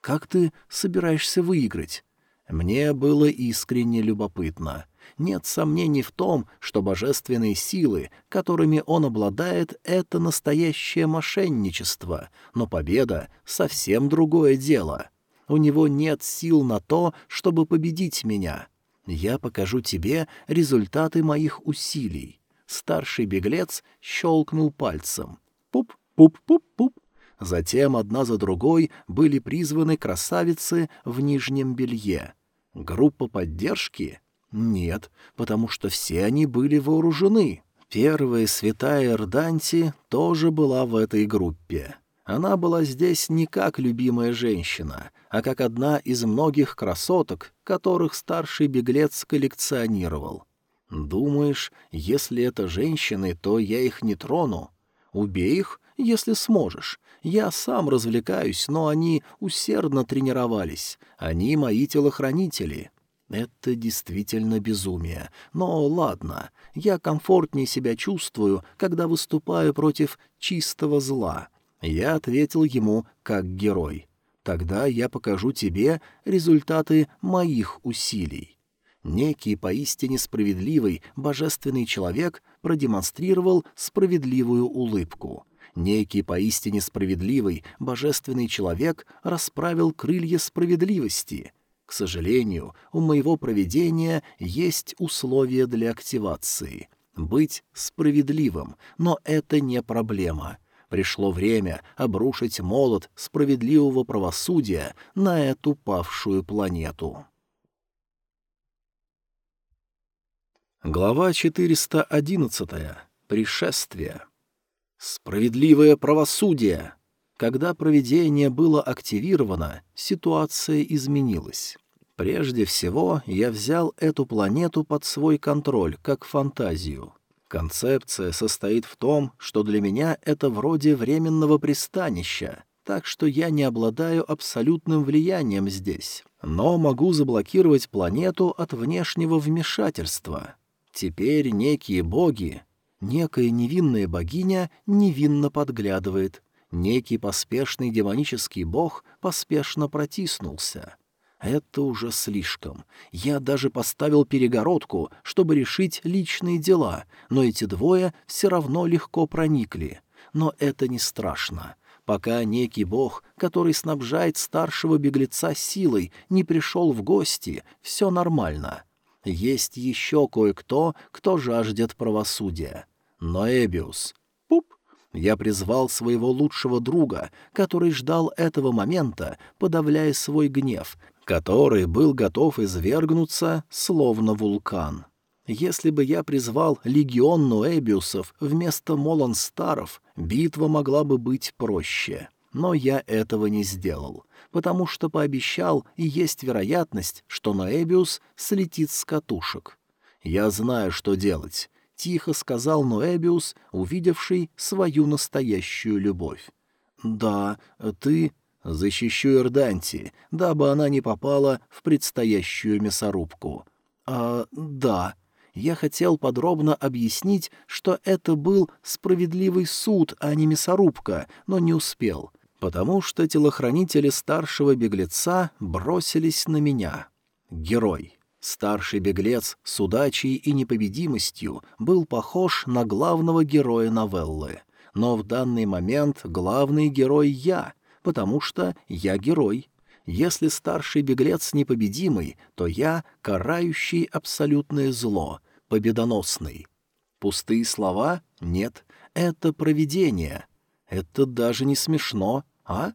Как ты собираешься выиграть? Мне было искренне любопытно. Нет сомнений в том, что божественные силы, которыми он обладает, — это настоящее мошенничество, но победа — совсем другое дело. У него нет сил на то, чтобы победить меня. Я покажу тебе результаты моих усилий. Старший беглец щелкнул пальцем. Пуп-пуп-пуп-пуп. Затем одна за другой были призваны красавицы в нижнем белье. Группа поддержки? Нет, потому что все они были вооружены. Первая святая Эрданти тоже была в этой группе. Она была здесь не как любимая женщина, а как одна из многих красоток, которых старший беглец коллекционировал. Думаешь, если это женщины, то я их не трону? Убей их, если сможешь. Я сам развлекаюсь, но они усердно тренировались. Они мои телохранители. Это действительно безумие. Но ладно, я комфортнее себя чувствую, когда выступаю против чистого зла. Я ответил ему как герой. Тогда я покажу тебе результаты моих усилий. Некий поистине справедливый, божественный человек продемонстрировал справедливую улыбку. Некий поистине справедливый, божественный человек расправил крылья справедливости. К сожалению, у моего проведения есть условия для активации. Быть справедливым, но это не проблема — Пришло время обрушить молот справедливого правосудия на эту павшую планету. Глава 411. Пришествие. Справедливое правосудие. Когда проведение было активировано, ситуация изменилась. Прежде всего, я взял эту планету под свой контроль, как фантазию. Концепция состоит в том, что для меня это вроде временного пристанища, так что я не обладаю абсолютным влиянием здесь, но могу заблокировать планету от внешнего вмешательства. Теперь некие боги, некая невинная богиня невинно подглядывает, некий поспешный демонический бог поспешно протиснулся — это уже слишком. Я даже поставил перегородку, чтобы решить личные дела, но эти двое все равно легко проникли. Но это не страшно. Пока некий бог, который снабжает старшего беглеца силой, не пришел в гости, все нормально. Есть еще кое-кто, кто жаждет правосудия. Но Эбиус... Я призвал своего лучшего друга, который ждал этого момента, подавляя свой гнев, который был готов извергнуться, словно вулкан. Если бы я призвал легион Ноэбиусов вместо Молонстаров, битва могла бы быть проще. Но я этого не сделал, потому что пообещал, и есть вероятность, что Ноэбиус слетит с катушек. «Я знаю, что делать», — тихо сказал Ноэбиус, увидевший свою настоящую любовь. «Да, ты...» Защищу Эрданти, дабы она не попала в предстоящую мясорубку. А, да, я хотел подробно объяснить, что это был справедливый суд, а не мясорубка, но не успел, потому что телохранители старшего беглеца бросились на меня. Герой. Старший беглец с удачей и непобедимостью был похож на главного героя новеллы. Но в данный момент главный герой я, потому что я герой. Если старший беглец непобедимый, то я карающий абсолютное зло, победоносный. Пустые слова? Нет, это провидение. Это даже не смешно, а?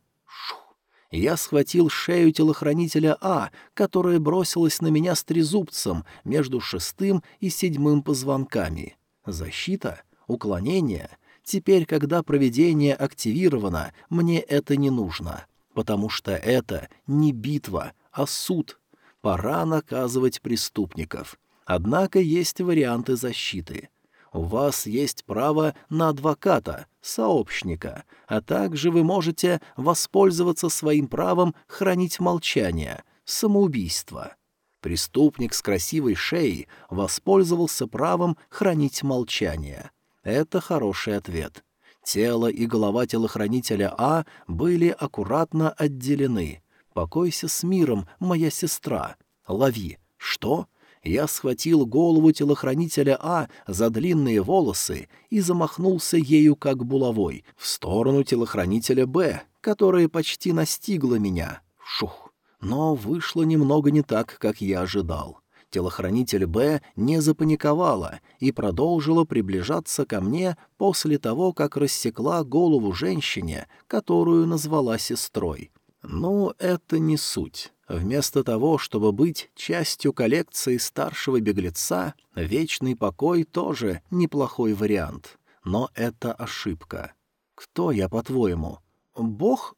Я схватил шею телохранителя А, которая бросилась на меня с трезубцем между шестым и седьмым позвонками. Защита? Уклонение? Теперь, когда проведение активировано, мне это не нужно, потому что это не битва, а суд. Пора наказывать преступников. Однако есть варианты защиты. У вас есть право на адвоката, сообщника, а также вы можете воспользоваться своим правом хранить молчание, самоубийство. Преступник с красивой шеей воспользовался правом хранить молчание. Это хороший ответ. Тело и голова телохранителя А были аккуратно отделены. «Покойся с миром, моя сестра. Лови. Что?» Я схватил голову телохранителя А за длинные волосы и замахнулся ею как булавой в сторону телохранителя Б, которая почти настигла меня. Шух! Но вышло немного не так, как я ожидал. Телохранитель Б не запаниковала и продолжила приближаться ко мне после того, как рассекла голову женщине, которую назвала сестрой. Ну, это не суть. Вместо того, чтобы быть частью коллекции старшего беглеца, вечный покой тоже неплохой вариант. Но это ошибка. Кто я, по-твоему? Бог?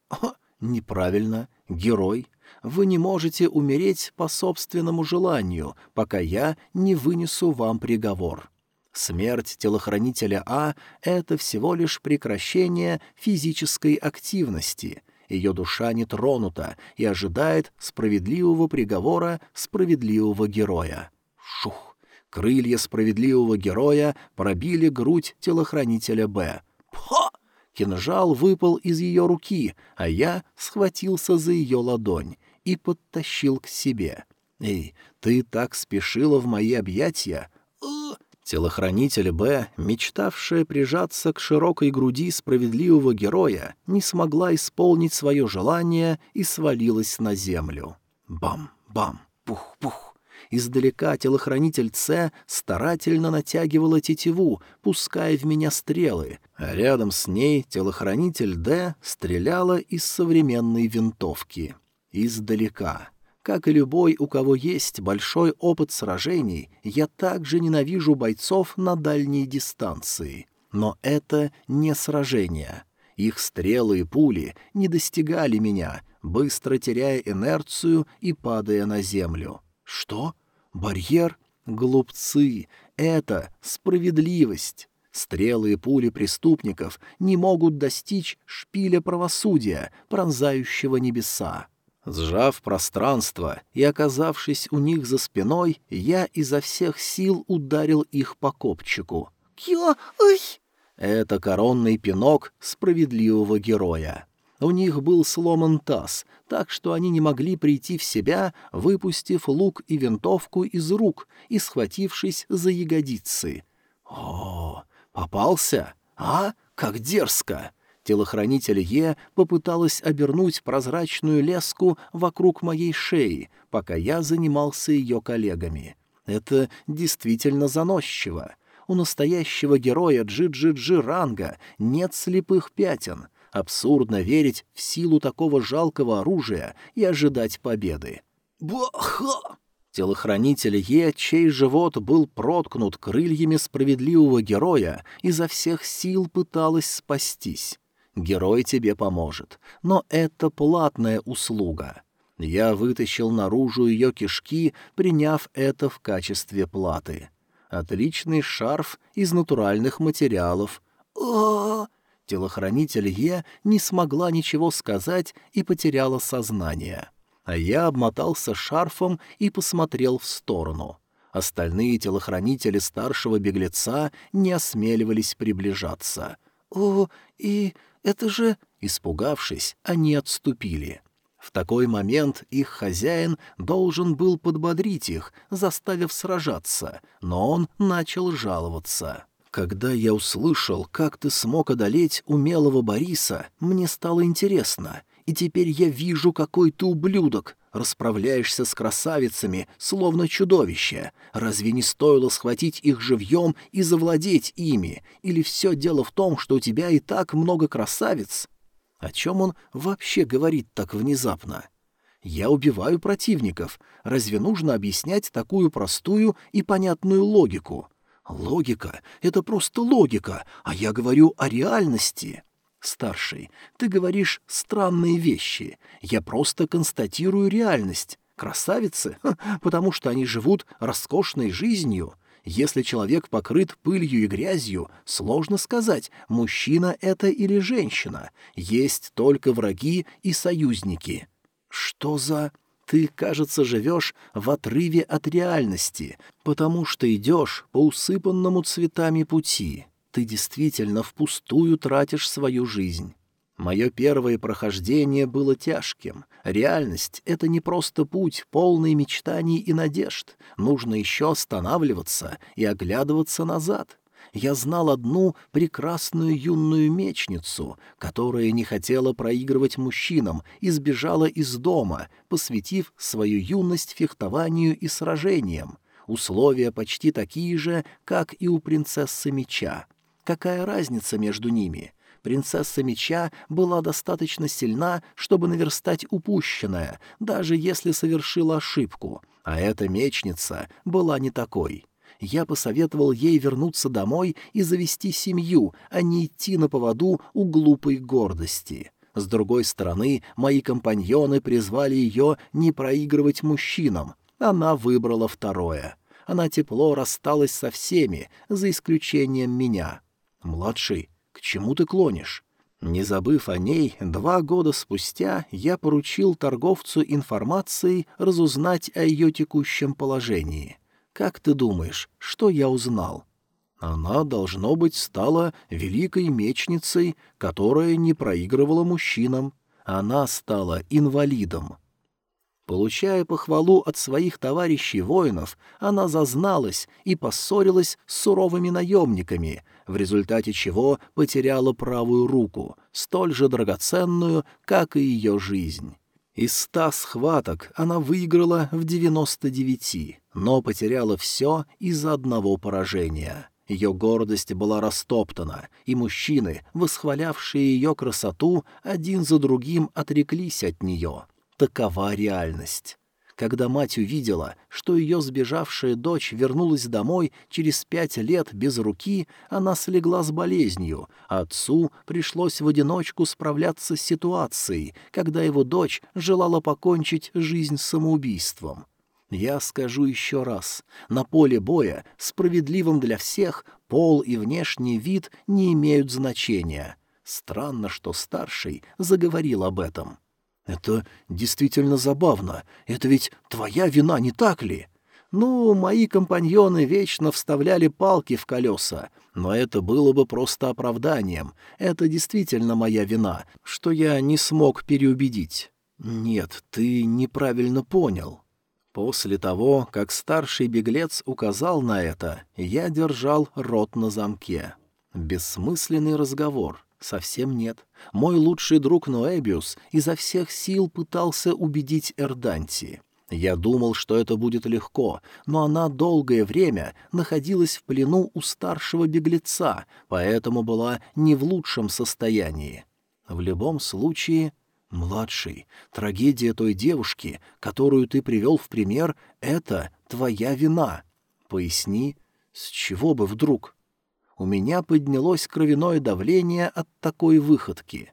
неправильно. Герой? Вы не можете умереть по собственному желанию, пока я не вынесу вам приговор. Смерть телохранителя А — это всего лишь прекращение физической активности — ее душа не тронута и ожидает справедливого приговора справедливого героя. Шух! Крылья справедливого героя пробили грудь телохранителя Б. Пха! Кинжал выпал из ее руки, а я схватился за ее ладонь и подтащил к себе. «Эй, ты так спешила в мои объятия!» Телохранитель Б, мечтавшая прижаться к широкой груди справедливого героя, не смогла исполнить свое желание и свалилась на землю. Бам-бам, пух-пух. Издалека телохранитель С старательно натягивала тетиву, пуская в меня стрелы, а рядом с ней телохранитель Д стреляла из современной винтовки. Издалека. Как и любой, у кого есть большой опыт сражений, я также ненавижу бойцов на дальней дистанции. Но это не сражение. Их стрелы и пули не достигали меня, быстро теряя инерцию и падая на землю. Что? Барьер? Глупцы! Это справедливость! Стрелы и пули преступников не могут достичь шпиля правосудия, пронзающего небеса. Сжав пространство и оказавшись у них за спиной, я изо всех сил ударил их по копчику. «Кьё! Ой!» Это коронный пинок справедливого героя. У них был сломан таз, так что они не могли прийти в себя, выпустив лук и винтовку из рук и схватившись за ягодицы. «О, попался? А? Как дерзко!» Телохранитель Е попыталась обернуть прозрачную леску вокруг моей шеи, пока я занимался ее коллегами. Это действительно заносчиво. У настоящего героя Джи-Джи-Джи ранга нет слепых пятен. Абсурдно верить в силу такого жалкого оружия и ожидать победы. Баха! Телохранитель Е, чей живот был проткнут крыльями справедливого героя, изо всех сил пыталась спастись. Герой тебе поможет, но это платная услуга. Я вытащил наружу ее кишки, приняв это в качестве платы. Отличный шарф из натуральных материалов. О! Телохранитель Е не смогла ничего сказать и потеряла сознание. А я обмотался шарфом и посмотрел в сторону. Остальные телохранители старшего беглеца не осмеливались приближаться. «О, и это же...» Испугавшись, они отступили. В такой момент их хозяин должен был подбодрить их, заставив сражаться, но он начал жаловаться. «Когда я услышал, как ты смог одолеть умелого Бориса, мне стало интересно, и теперь я вижу, какой ты ублюдок. Расправляешься с красавицами, словно чудовище. Разве не стоило схватить их живьем и завладеть ими? Или все дело в том, что у тебя и так много красавиц? О чем он вообще говорит так внезапно? Я убиваю противников. Разве нужно объяснять такую простую и понятную логику? Логика — это просто логика, а я говорю о реальности. Старший, ты говоришь странные вещи. Я просто констатирую реальность. Красавицы? Потому что они живут роскошной жизнью. Если человек покрыт пылью и грязью, сложно сказать, мужчина это или женщина. Есть только враги и союзники. Что за... Ты, кажется, живешь в отрыве от реальности, потому что идешь по усыпанному цветами пути ты действительно впустую тратишь свою жизнь. Мое первое прохождение было тяжким. Реальность — это не просто путь, полный мечтаний и надежд. Нужно еще останавливаться и оглядываться назад. Я знал одну прекрасную юную мечницу, которая не хотела проигрывать мужчинам и сбежала из дома, посвятив свою юность фехтованию и сражениям. Условия почти такие же, как и у принцессы меча. Какая разница между ними? Принцесса меча была достаточно сильна, чтобы наверстать упущенное, даже если совершила ошибку, а эта мечница была не такой. Я посоветовал ей вернуться домой и завести семью, а не идти на поводу у глупой гордости. С другой стороны, мои компаньоны призвали ее не проигрывать мужчинам. Она выбрала второе. Она тепло рассталась со всеми, за исключением меня. «Младший, к чему ты клонишь?» Не забыв о ней, два года спустя я поручил торговцу информацией разузнать о ее текущем положении. Как ты думаешь, что я узнал? Она, должно быть, стала великой мечницей, которая не проигрывала мужчинам. Она стала инвалидом. Получая похвалу от своих товарищей-воинов, она зазналась и поссорилась с суровыми наемниками, в результате чего потеряла правую руку, столь же драгоценную, как и ее жизнь. Из ста схваток она выиграла в девяносто девяти, но потеряла все из-за одного поражения. Ее гордость была растоптана, и мужчины, восхвалявшие ее красоту, один за другим отреклись от нее — Такова реальность. Когда мать увидела, что ее сбежавшая дочь вернулась домой через пять лет без руки, она слегла с болезнью, а отцу пришлось в одиночку справляться с ситуацией, когда его дочь желала покончить жизнь самоубийством. Я скажу еще раз, на поле боя, справедливым для всех, пол и внешний вид не имеют значения. Странно, что старший заговорил об этом. «Это действительно забавно. Это ведь твоя вина, не так ли?» «Ну, мои компаньоны вечно вставляли палки в колеса, но это было бы просто оправданием. Это действительно моя вина, что я не смог переубедить». «Нет, ты неправильно понял». После того, как старший беглец указал на это, я держал рот на замке. Бессмысленный разговор. Совсем нет. Мой лучший друг Ноэбиус изо всех сил пытался убедить Эрданти. Я думал, что это будет легко, но она долгое время находилась в плену у старшего беглеца, поэтому была не в лучшем состоянии. В любом случае, младший, трагедия той девушки, которую ты привел в пример, — это твоя вина. Поясни, с чего бы вдруг? У меня поднялось кровяное давление от такой выходки.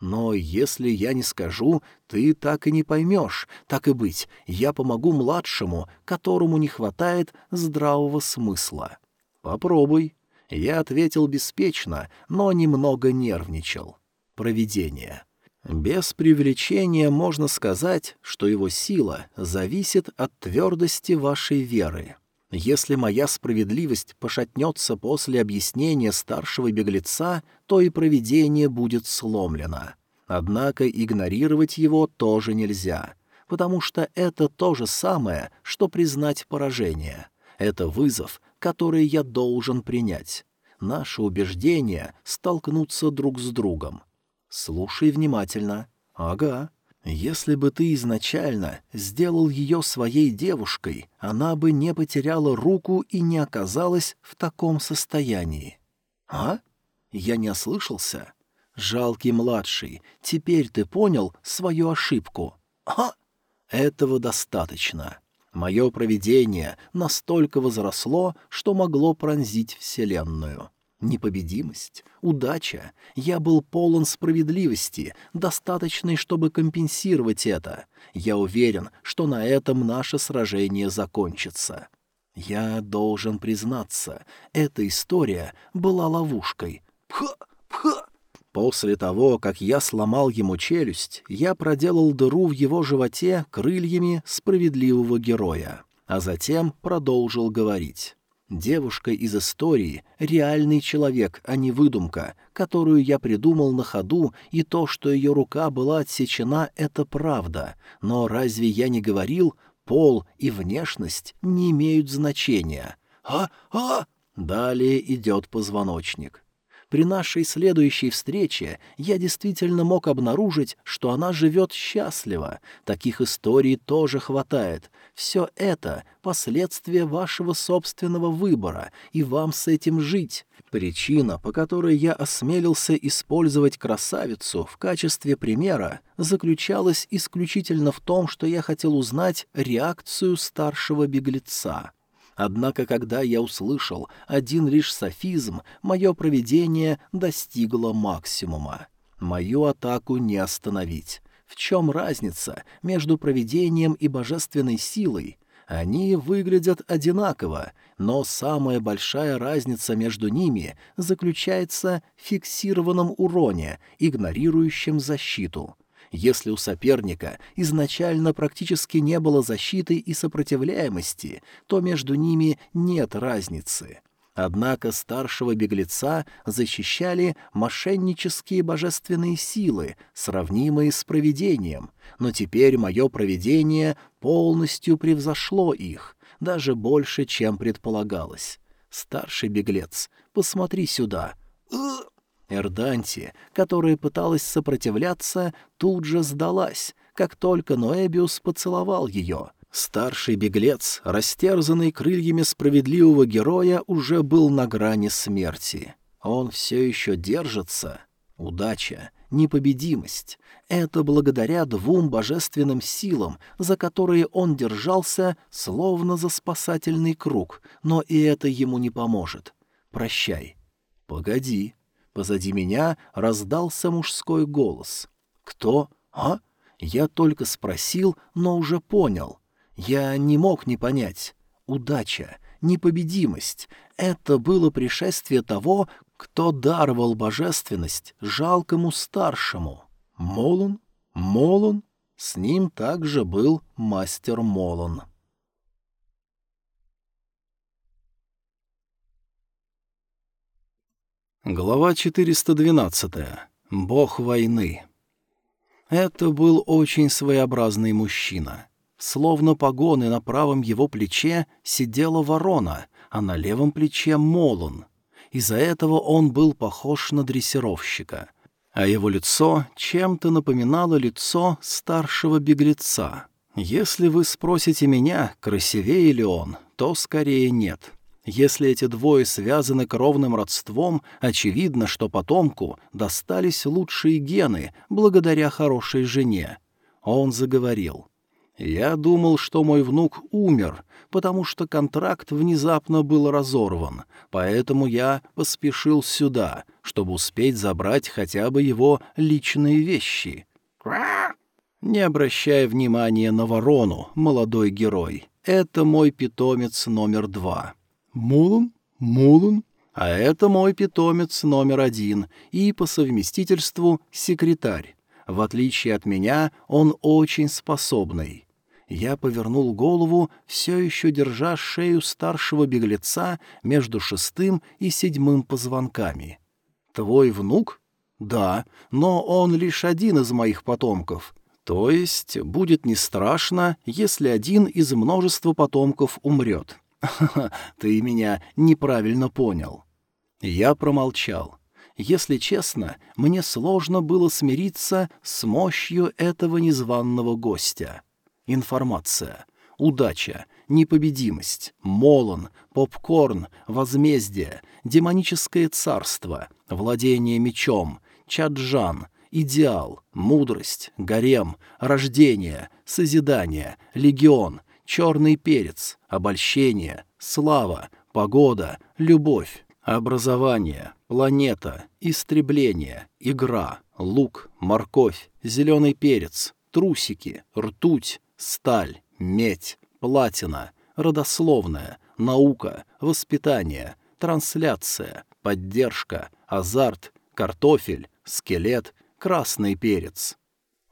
Но если я не скажу, ты так и не поймешь. Так и быть, я помогу младшему, которому не хватает здравого смысла. Попробуй. Я ответил беспечно, но немного нервничал. Провидение. Без привлечения можно сказать, что его сила зависит от твердости вашей веры. Если моя справедливость пошатнется после объяснения старшего беглеца, то и провидение будет сломлено. Однако игнорировать его тоже нельзя, потому что это то же самое, что признать поражение. Это вызов, который я должен принять. Наши убеждения столкнутся друг с другом. Слушай внимательно. Ага. Если бы ты изначально сделал ее своей девушкой, она бы не потеряла руку и не оказалась в таком состоянии. А? Я не ослышался? Жалкий младший, теперь ты понял свою ошибку. А? Этого достаточно. Мое провидение настолько возросло, что могло пронзить Вселенную. Непобедимость, удача. Я был полон справедливости, достаточной, чтобы компенсировать это. Я уверен, что на этом наше сражение закончится. Я должен признаться, эта история была ловушкой. Пха! Пха! После того, как я сломал ему челюсть, я проделал дыру в его животе крыльями справедливого героя, а затем продолжил говорить. Девушка из истории — реальный человек, а не выдумка, которую я придумал на ходу, и то, что ее рука была отсечена, — это правда. Но разве я не говорил, пол и внешность не имеют значения? А, а! Далее идет позвоночник. При нашей следующей встрече я действительно мог обнаружить, что она живет счастливо. Таких историй тоже хватает. Все это — последствия вашего собственного выбора, и вам с этим жить. Причина, по которой я осмелился использовать красавицу в качестве примера, заключалась исключительно в том, что я хотел узнать реакцию старшего беглеца. Однако, когда я услышал один лишь софизм, мое провидение достигло максимума. Мою атаку не остановить. В чем разница между провидением и божественной силой? Они выглядят одинаково, но самая большая разница между ними заключается в фиксированном уроне, игнорирующем защиту. Если у соперника изначально практически не было защиты и сопротивляемости, то между ними нет разницы. Однако старшего беглеца защищали мошеннические божественные силы, сравнимые с провидением, но теперь мое провидение полностью превзошло их, даже больше, чем предполагалось. Старший беглец, посмотри сюда. Эрданти, которая пыталась сопротивляться, тут же сдалась, как только Ноэбиус поцеловал ее. Старший беглец, растерзанный крыльями справедливого героя, уже был на грани смерти. Он все еще держится. Удача, непобедимость. Это благодаря двум божественным силам, за которые он держался, словно за спасательный круг, но и это ему не поможет. Прощай. Погоди. Позади меня раздался мужской голос. «Кто? А?» Я только спросил, но уже понял. Я не мог не понять. Удача, непобедимость — это было пришествие того, кто даровал божественность жалкому старшему. Молон? Молон? С ним также был мастер Молон. Глава 412. Бог войны. Это был очень своеобразный мужчина. Словно погоны на правом его плече сидела ворона, а на левом плече — молон. Из-за этого он был похож на дрессировщика. А его лицо чем-то напоминало лицо старшего беглеца. Если вы спросите меня, красивее ли он, то скорее нет. Если эти двое связаны кровным родством, очевидно, что потомку достались лучшие гены благодаря хорошей жене. Он заговорил. «Я думал, что мой внук умер, потому что контракт внезапно был разорван, поэтому я поспешил сюда, чтобы успеть забрать хотя бы его личные вещи». Не обращая внимания на ворону, молодой герой, это мой питомец номер два. «Мулан? Мулан? А это мой питомец номер один и, по совместительству, секретарь. В отличие от меня, он очень способный». Я повернул голову, все еще держа шею старшего беглеца между шестым и седьмым позвонками. «Твой внук?» «Да, но он лишь один из моих потомков. То есть будет не страшно, если один из множества потомков умрет. «Ха-ха, ты меня неправильно понял». Я промолчал. Если честно, мне сложно было смириться с мощью этого незваного гостя. Информация. Удача, непобедимость, молон, попкорн, возмездие, демоническое царство, владение мечом, чаджан, идеал, мудрость, гарем, рождение, созидание, легион, черный перец, обольщение, слава, погода, любовь, образование, планета, истребление, игра, лук, морковь, зеленый перец, трусики, ртуть, сталь, медь, платина, родословная, наука, воспитание, трансляция, поддержка, азарт, картофель, скелет, красный перец.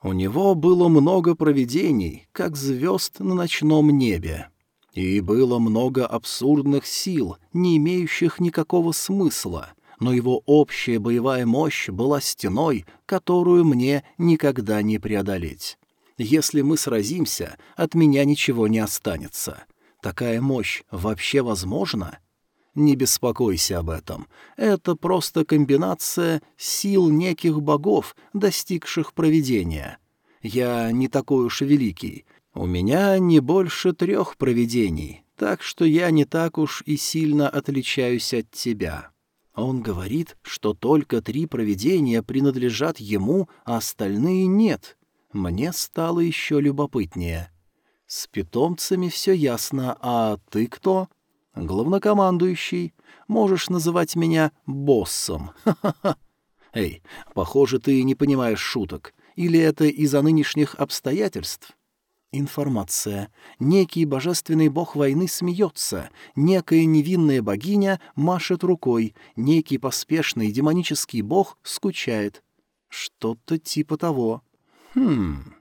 У него было много провидений, как звезд на ночном небе. И было много абсурдных сил, не имеющих никакого смысла, но его общая боевая мощь была стеной, которую мне никогда не преодолеть. Если мы сразимся, от меня ничего не останется. Такая мощь вообще возможна? Не беспокойся об этом. Это просто комбинация сил неких богов, достигших провидения. Я не такой уж великий. У меня не больше трех провидений, так что я не так уж и сильно отличаюсь от тебя. Он говорит, что только три провидения принадлежат ему, а остальные нет. Мне стало еще любопытнее. С питомцами все ясно, а ты кто? Главнокомандующий. Можешь называть меня боссом. Ха-ха-ха. Эй, похоже, ты не понимаешь шуток. Или это из-за нынешних обстоятельств? Информация. Некий божественный бог войны смеется, некая невинная богиня машет рукой, некий поспешный демонический бог скучает. Что-то типа того. Хм...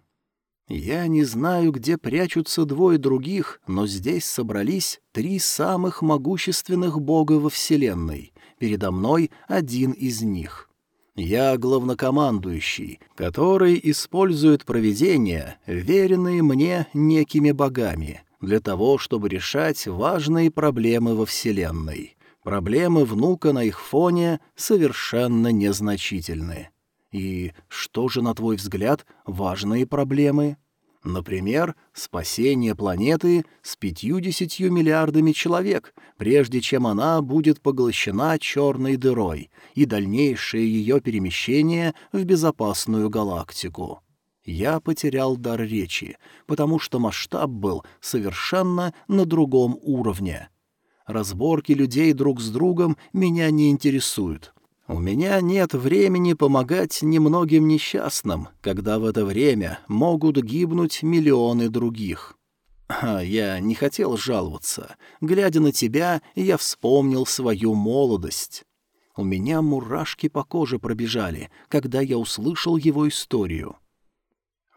Я не знаю, где прячутся двое других, но здесь собрались три самых могущественных бога во Вселенной. Передо мной один из них. Я главнокомандующий, который использует провидения, веренные мне некими богами, для того, чтобы решать важные проблемы во Вселенной. Проблемы внука на их фоне совершенно незначительны. И что же, на твой взгляд, важные проблемы? Например, спасение планеты с пятьюдесятью миллиардами человек, прежде чем она будет поглощена черной дырой, и дальнейшее ее перемещение в безопасную галактику. Я потерял дар речи, потому что масштаб был совершенно на другом уровне. Разборки людей друг с другом меня не интересуют. У меня нет времени помогать немногим несчастным, когда в это время могут гибнуть миллионы других. Я не хотел жаловаться. Глядя на тебя, я вспомнил свою молодость. У меня мурашки по коже пробежали, когда я услышал его историю.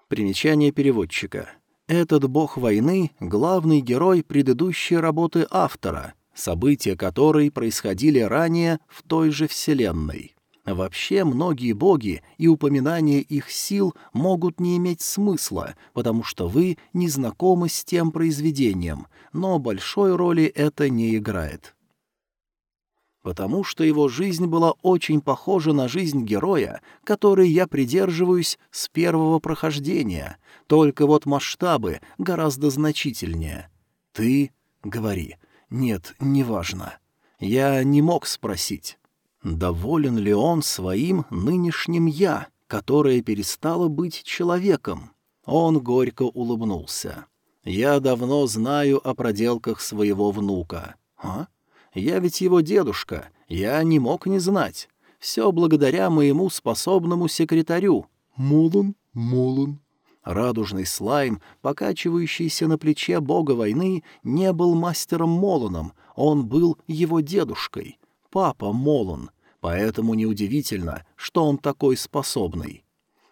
Примечание переводчика. Этот бог войны — главный герой предыдущей работы автора — события которой происходили ранее в той же Вселенной. Вообще, многие боги и упоминания их сил могут не иметь смысла, потому что вы не знакомы с тем произведением, но большой роли это не играет. Потому что его жизнь была очень похожа на жизнь героя, которой я придерживаюсь с первого прохождения, только вот масштабы гораздо значительнее. Ты говори, нет, неважно. Я не мог спросить, доволен ли он своим нынешним «я», которое перестало быть человеком. Он горько улыбнулся. «Я давно знаю о проделках своего внука. А? Я ведь его дедушка, я не мог не знать. Все благодаря моему способному секретарю. Мулун, Мулун, Радужный слайм, покачивающийся на плече бога войны, не был мастером Молоном, он был его дедушкой, папа Молон, поэтому неудивительно, что он такой способный.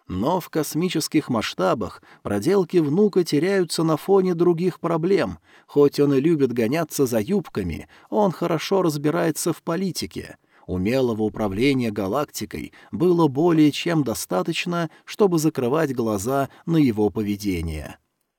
Но в космических масштабах проделки внука теряются на фоне других проблем. Хоть он и любит гоняться за юбками, он хорошо разбирается в политике — Умелого управления галактикой было более чем достаточно, чтобы закрывать глаза на его поведение.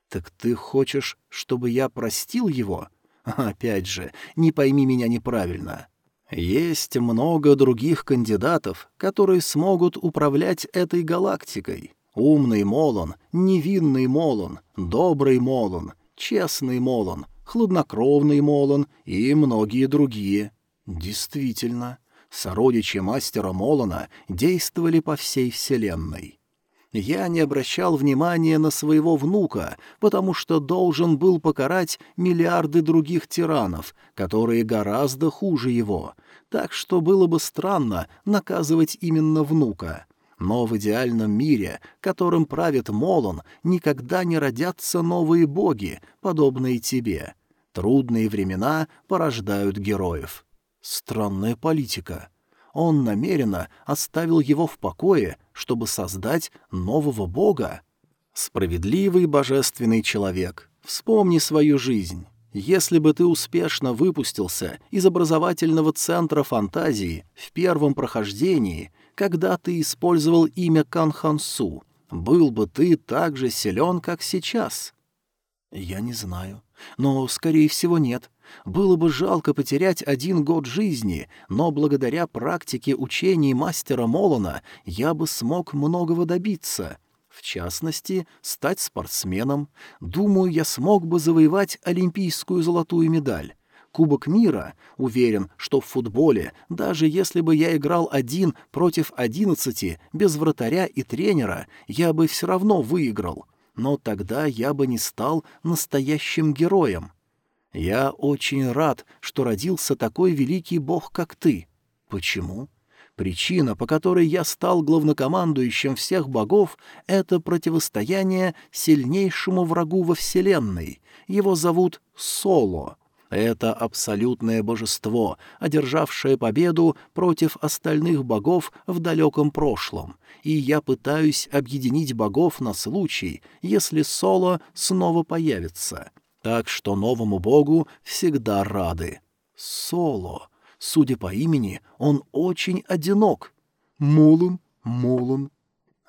«Так ты хочешь, чтобы я простил его?» «Опять же, не пойми меня неправильно. Есть много других кандидатов, которые смогут управлять этой галактикой. Умный Молон, невинный Молон, добрый Молон, честный Молон, хладнокровный Молон и многие другие. Действительно, сородичи мастера Молона действовали по всей Вселенной. Я не обращал внимания на своего внука, потому что должен был покарать миллиарды других тиранов, которые гораздо хуже его, так что было бы странно наказывать именно внука. Но в идеальном мире, которым правит Молон, никогда не родятся новые боги, подобные тебе. Трудные времена порождают героев. Странная политика. Он намеренно оставил его в покое, чтобы создать нового бога? Справедливый божественный человек, вспомни свою жизнь. Если бы ты успешно выпустился из образовательного центра фантазии в первом прохождении, когда ты использовал имя Канхансу, был бы ты так же силен, как сейчас? Я не знаю. Но, скорее всего, нет. Было бы жалко потерять один год жизни, но благодаря практике учений мастера Молона я бы смог многого добиться. В частности, стать спортсменом. Думаю, я смог бы завоевать олимпийскую золотую медаль. Кубок мира, уверен, что в футболе, даже если бы я играл один против одиннадцати, без вратаря и тренера, я бы все равно выиграл. Но тогда я бы не стал настоящим героем. Я очень рад, что родился такой великий бог, как ты. Почему? Причина, по которой я стал главнокомандующим всех богов, — это противостояние сильнейшему врагу во Вселенной. Его зовут Соло. Это абсолютное божество, одержавшее победу против остальных богов в далеком прошлом, и я пытаюсь объединить богов на случай, если Соло снова появится. Так что новому богу всегда рады. Соло. Судя по имени, он очень одинок. Мулун, Мулун.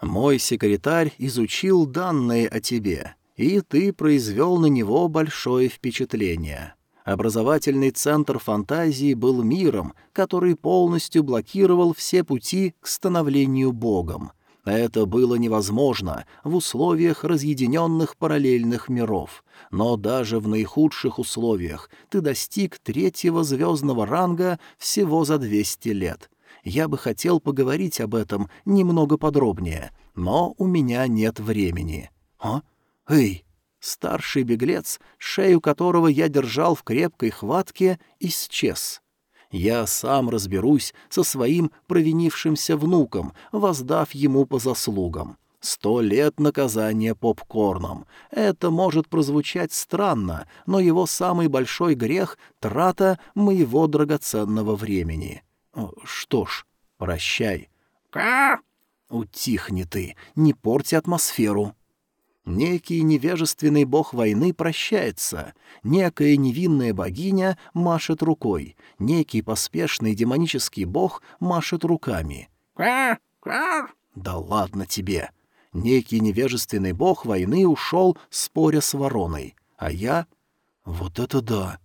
Мой секретарь изучил данные о тебе, и ты произвел на него большое впечатление. Образовательный центр фантазии был миром, который полностью блокировал все пути к становлению богом. Это было невозможно в условиях разъединенных параллельных миров, но даже в наихудших условиях ты достиг третьего звездного ранга всего за 200 лет. Я бы хотел поговорить об этом немного подробнее, но у меня нет времени. А? Эй! Старший беглец, шею которого я держал в крепкой хватке, исчез. Я сам разберусь со своим провинившимся внуком, воздав ему по заслугам. Сто лет наказания попкорном. Это может прозвучать странно, но его самый большой грех — трата моего драгоценного времени. Что ж, прощай. Ка! Утихни ты, не порти атмосферу. Некий невежественный бог войны прощается, некая невинная богиня машет рукой, некий поспешный демонический бог машет руками. «Да ладно тебе!» Некий невежественный бог войны ушел, споря с вороной. А я... Вот это да!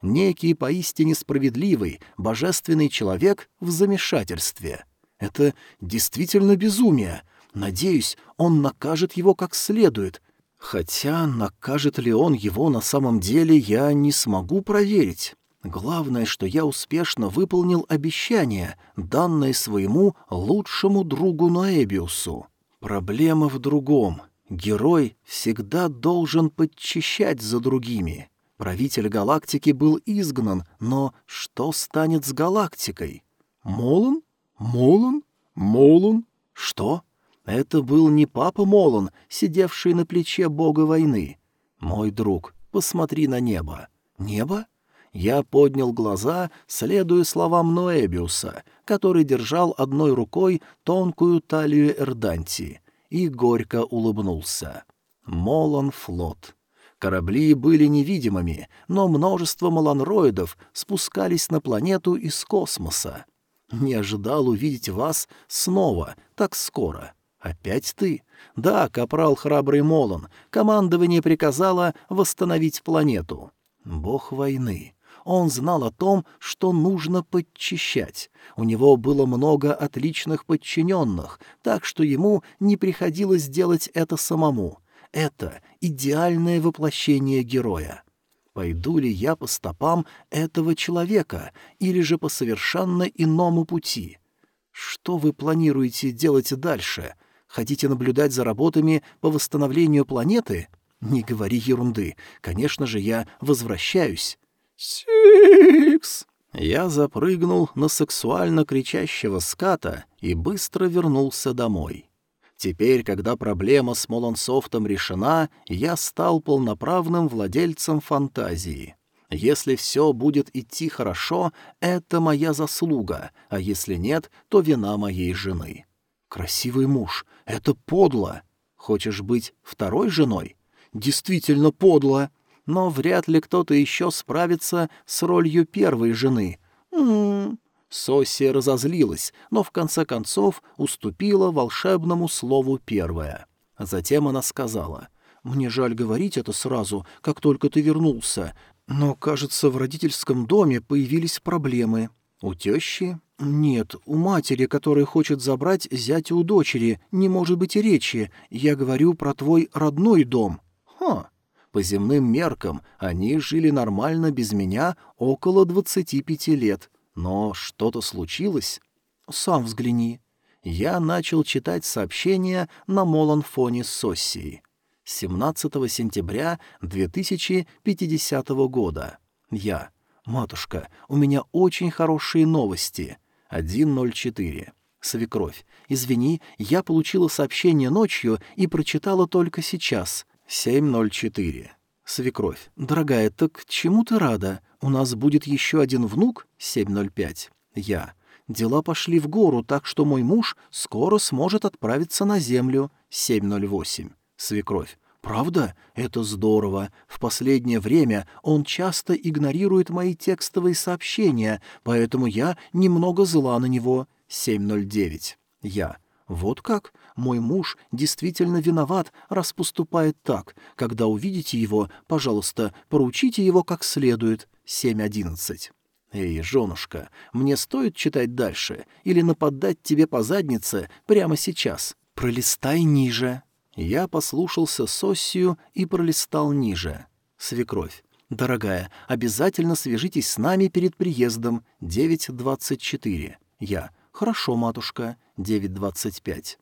Некий поистине справедливый, божественный человек в замешательстве. Это действительно безумие. Надеюсь, он накажет его как следует. Хотя накажет ли он его на самом деле, я не смогу проверить. Главное, что я успешно выполнил обещание, данное своему лучшему другу Ноэбиусу. Проблема в другом. Герой всегда должен подчищать за другими. Правитель галактики был изгнан, но что станет с галактикой? Молон? Молон? Молон? Что? Это был не папа Молон, сидевший на плече бога войны. Мой друг, посмотри на небо. Небо? Я поднял глаза, следуя словам Ноэбиуса, который держал одной рукой тонкую талию Эрданти, и горько улыбнулся. Молон флот. Корабли были невидимыми, но множество маланроидов спускались на планету из космоса. Не ожидал увидеть вас снова так скоро. «Опять ты?» «Да, капрал храбрый Молон. Командование приказало восстановить планету». «Бог войны. Он знал о том, что нужно подчищать. У него было много отличных подчиненных, так что ему не приходилось делать это самому. Это идеальное воплощение героя. Пойду ли я по стопам этого человека или же по совершенно иному пути? Что вы планируете делать дальше? Хотите наблюдать за работами по восстановлению планеты? Не говори ерунды. Конечно же, я возвращаюсь. Сикс! Я запрыгнул на сексуально кричащего ската и быстро вернулся домой. Теперь, когда проблема с Молонсофтом решена, я стал полноправным владельцем фантазии. Если все будет идти хорошо, это моя заслуга, а если нет, то вина моей жены. Красивый муж, это подло. Хочешь быть второй женой? Действительно подло. Но вряд ли кто-то еще справится с ролью первой жены. М -м -м. Соси разозлилась, но в конце концов уступила волшебному слову первое. Затем она сказала, «Мне жаль говорить это сразу, как только ты вернулся, но, кажется, в родительском доме появились проблемы. У тещи? Нет, у матери, которая хочет забрать зятя у дочери, не может быть и речи. Я говорю про твой родной дом». «Ха!» По земным меркам они жили нормально без меня около двадцати пяти лет, но что-то случилось? Сам взгляни. Я начал читать сообщения на Моланфоне с Соссией. 17 сентября 2050 года. Я. «Матушка, у меня очень хорошие новости». 1.04. Свекровь. «Извини, я получила сообщение ночью и прочитала только сейчас». 7.04. Свекровь. «Дорогая, так чему ты рада? У нас будет еще один внук? 7.05. Я. Дела пошли в гору, так что мой муж скоро сможет отправиться на землю. 7.08. Свекровь. Правда? Это здорово. В последнее время он часто игнорирует мои текстовые сообщения, поэтому я немного зла на него. 7.09. Я. Вот как? Мой муж действительно виноват, раз поступает так. Когда увидите его, пожалуйста, поручите его как следует. 7.11. «Эй, женушка, мне стоит читать дальше или нападать тебе по заднице прямо сейчас? Пролистай ниже». Я послушался Соссию и пролистал ниже. Свекровь. «Дорогая, обязательно свяжитесь с нами перед приездом. 9.24». Я. «Хорошо, матушка. 9.25».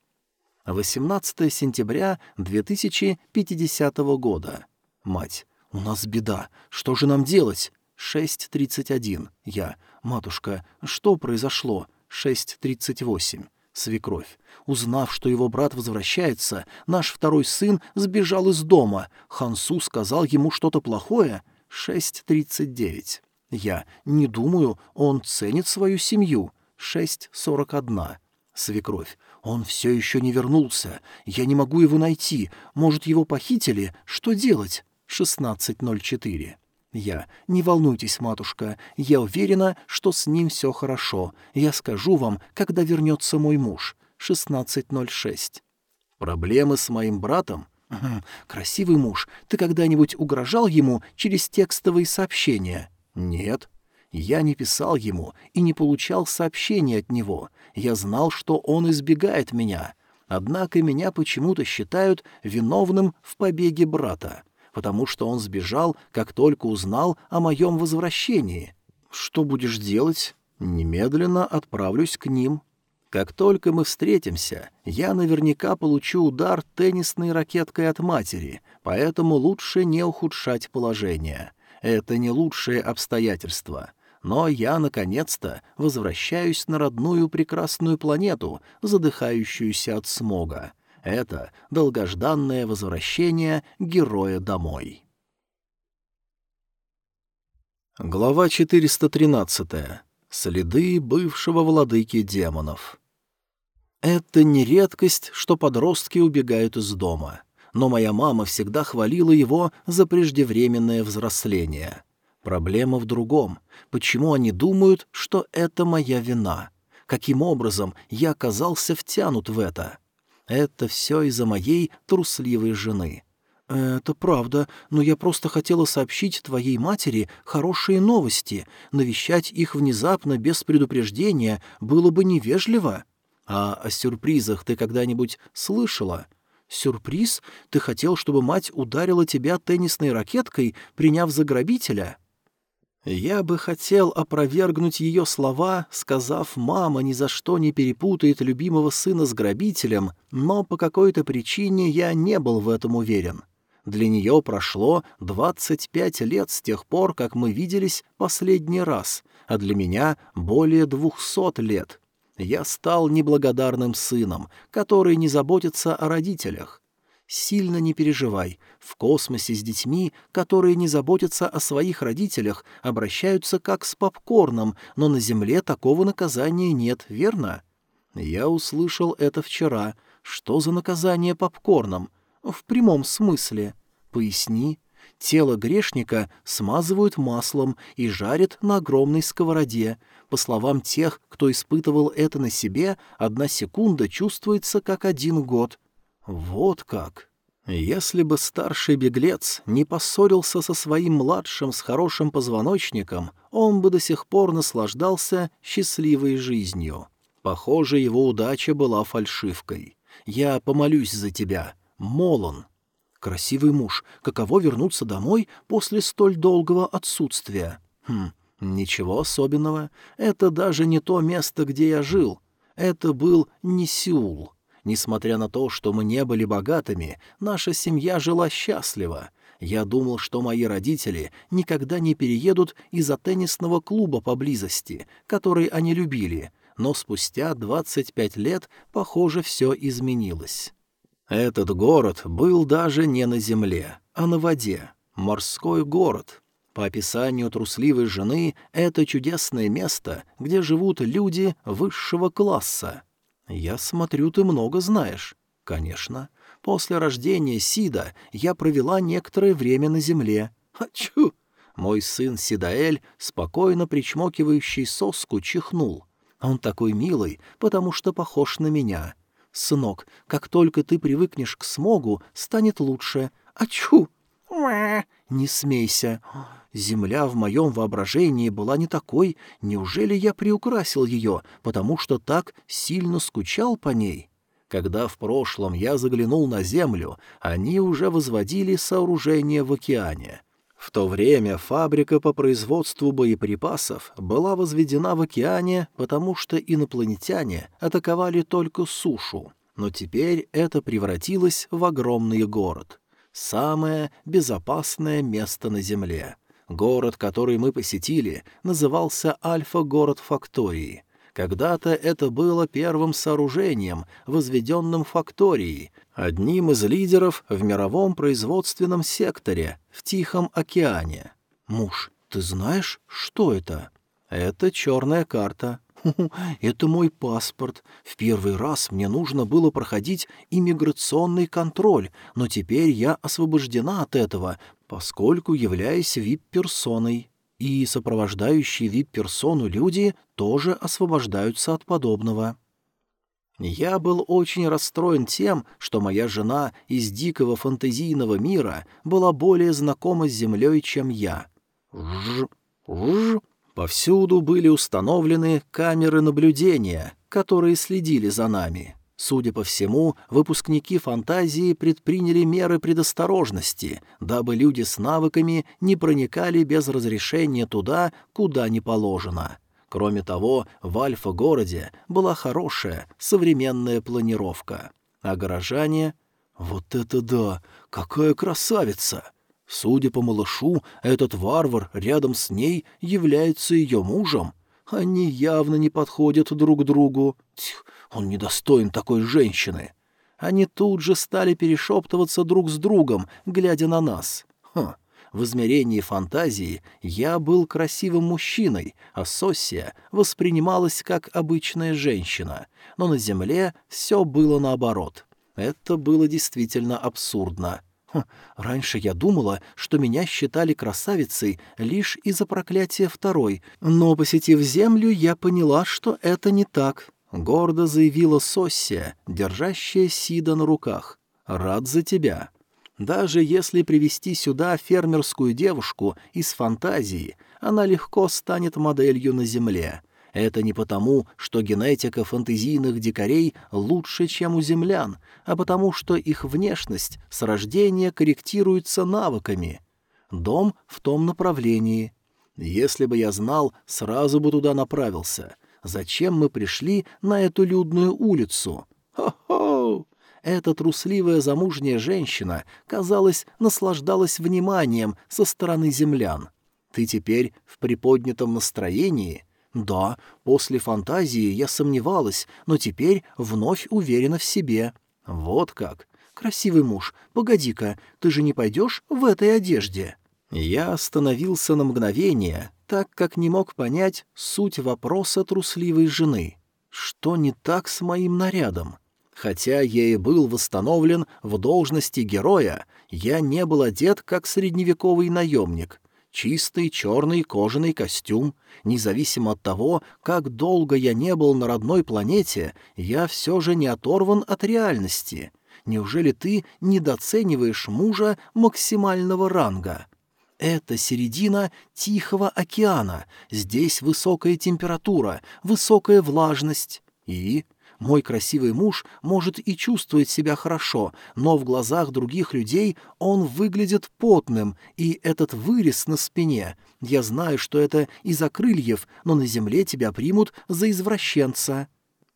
18 сентября 2050 года. Мать. «У нас беда. Что же нам делать?» 6.31. Я. «Матушка, что произошло?» 6.38. Свекровь. Узнав, что его брат возвращается, наш второй сын сбежал из дома. Хансу сказал ему что-то плохое. 6.39. Я. Не думаю, он ценит свою семью. 6.41. Свекровь. Он все еще не вернулся. Я не могу его найти. Может, его похитили? Что делать? 16.04. Я. «Не волнуйтесь, матушка, я уверена, что с ним все хорошо. Я скажу вам, когда вернется мой муж. 16.06». «Проблемы с моим братом?» «Красивый муж, ты когда-нибудь угрожал ему через текстовые сообщения?» «Нет». Я не писал ему и не получал сообщений от него. Я знал, что он избегает меня. Однако меня почему-то считают виновным в побеге брата потому что он сбежал, как только узнал о моем возвращении. Что будешь делать? Немедленно отправлюсь к ним. Как только мы встретимся, я наверняка получу удар теннисной ракеткой от матери, поэтому лучше не ухудшать положение. Это не лучшее обстоятельство. Но я, наконец-то, возвращаюсь на родную прекрасную планету, задыхающуюся от смога. Это долгожданное возвращение героя домой. Глава 413. Следы бывшего владыки демонов. Это не редкость, что подростки убегают из дома. Но моя мама всегда хвалила его за преждевременное взросление. Проблема в другом. Почему они думают, что это моя вина? Каким образом я оказался втянут в это? Это все из-за моей трусливой жены. «Это правда, но я просто хотела сообщить твоей матери хорошие новости. Навещать их внезапно, без предупреждения, было бы невежливо». «А о сюрпризах ты когда-нибудь слышала?» «Сюрприз? Ты хотел, чтобы мать ударила тебя теннисной ракеткой, приняв за грабителя?» Я бы хотел опровергнуть ее слова, сказав, мама ни за что не перепутает любимого сына с грабителем, но по какой-то причине я не был в этом уверен. Для нее прошло 25 лет с тех пор, как мы виделись последний раз, а для меня более 200 лет. Я стал неблагодарным сыном, который не заботится о родителях. Сильно не переживай. В космосе с детьми, которые не заботятся о своих родителях, обращаются как с попкорном, но на Земле такого наказания нет, верно? Я услышал это вчера. Что за наказание попкорном? В прямом смысле. Поясни. Тело грешника смазывают маслом и жарят на огромной сковороде. По словам тех, кто испытывал это на себе, одна секунда чувствуется как один год — вот как. Если бы старший беглец не поссорился со своим младшим с хорошим позвоночником, он бы до сих пор наслаждался счастливой жизнью. Похоже, его удача была фальшивкой. Я помолюсь за тебя, Молон. Красивый муж, каково вернуться домой после столь долгого отсутствия? Хм, ничего особенного. Это даже не то место, где я жил. Это был не Сеул. Несмотря на то, что мы не были богатыми, наша семья жила счастливо. Я думал, что мои родители никогда не переедут из-за теннисного клуба поблизости, который они любили, но спустя 25 лет, похоже, все изменилось. Этот город был даже не на земле, а на воде. Морской город. По описанию трусливой жены, это чудесное место, где живут люди высшего класса. «Я смотрю, ты много знаешь». «Конечно. После рождения Сида я провела некоторое время на земле». «Хочу!» Мой сын Сидаэль, спокойно причмокивающий соску, чихнул. Он такой милый, потому что похож на меня. «Сынок, как только ты привыкнешь к смогу, станет лучше. Ачу!» «Не смейся. Земля в моем воображении была не такой. Неужели я приукрасил ее, потому что так сильно скучал по ней?» Когда в прошлом я заглянул на Землю, они уже возводили сооружение в океане. В то время фабрика по производству боеприпасов была возведена в океане, потому что инопланетяне атаковали только сушу. Но теперь это превратилось в огромный город самое безопасное место на Земле. Город, который мы посетили, назывался Альфа-город Фактории. Когда-то это было первым сооружением, возведенным Факторией, одним из лидеров в мировом производственном секторе в Тихом океане. Муж, ты знаешь, что это? Это черная карта. это мой паспорт. В первый раз мне нужно было проходить иммиграционный контроль, но теперь я освобождена от этого, поскольку являюсь вип-персоной. И сопровождающие вип-персону люди тоже освобождаются от подобного. Я был очень расстроен тем, что моя жена из дикого фантазийного мира была более знакома с землей, чем я. Ж, ж, Повсюду были установлены камеры наблюдения, которые следили за нами. Судя по всему, выпускники фантазии предприняли меры предосторожности, дабы люди с навыками не проникали без разрешения туда, куда не положено. Кроме того, в Альфа-городе была хорошая, современная планировка. А горожане... «Вот это да! Какая красавица!» Судя по малышу, этот варвар рядом с ней является ее мужем. Они явно не подходят друг другу. Тьф, он недостоин такой женщины. Они тут же стали перешептываться друг с другом, глядя на нас. Хм, в измерении фантазии я был красивым мужчиной, а Соссия воспринималась как обычная женщина, но на Земле все было наоборот. Это было действительно абсурдно. Хм, раньше я думала, что меня считали красавицей лишь из-за проклятия второй, но, посетив землю, я поняла, что это не так. Гордо заявила Соссия, держащая Сида на руках. «Рад за тебя». Даже если привести сюда фермерскую девушку из фантазии, она легко станет моделью на Земле. Это не потому, что генетика фантазийных дикарей лучше, чем у землян, а потому, что их внешность с рождения корректируется навыками. Дом в том направлении. Если бы я знал, сразу бы туда направился. Зачем мы пришли на эту людную улицу? Хо-хо! Эта трусливая замужняя женщина, казалось, наслаждалась вниманием со стороны землян. Ты теперь в приподнятом настроении? Да, после фантазии я сомневалась, но теперь вновь уверена в себе. Вот как. Красивый муж, погоди-ка, ты же не пойдешь в этой одежде? Я остановился на мгновение, так как не мог понять суть вопроса трусливой жены. Что не так с моим нарядом? Хотя я и был восстановлен в должности героя, я не был одет как средневековый наемник. Чистый черный кожаный костюм. Независимо от того, как долго я не был на родной планете, я все же не оторван от реальности. Неужели ты недооцениваешь мужа максимального ранга? Это середина Тихого океана. Здесь высокая температура, высокая влажность. И мой красивый муж может и чувствует себя хорошо, но в глазах других людей он выглядит потным, и этот вырез на спине. Я знаю, что это из-за крыльев, но на земле тебя примут за извращенца».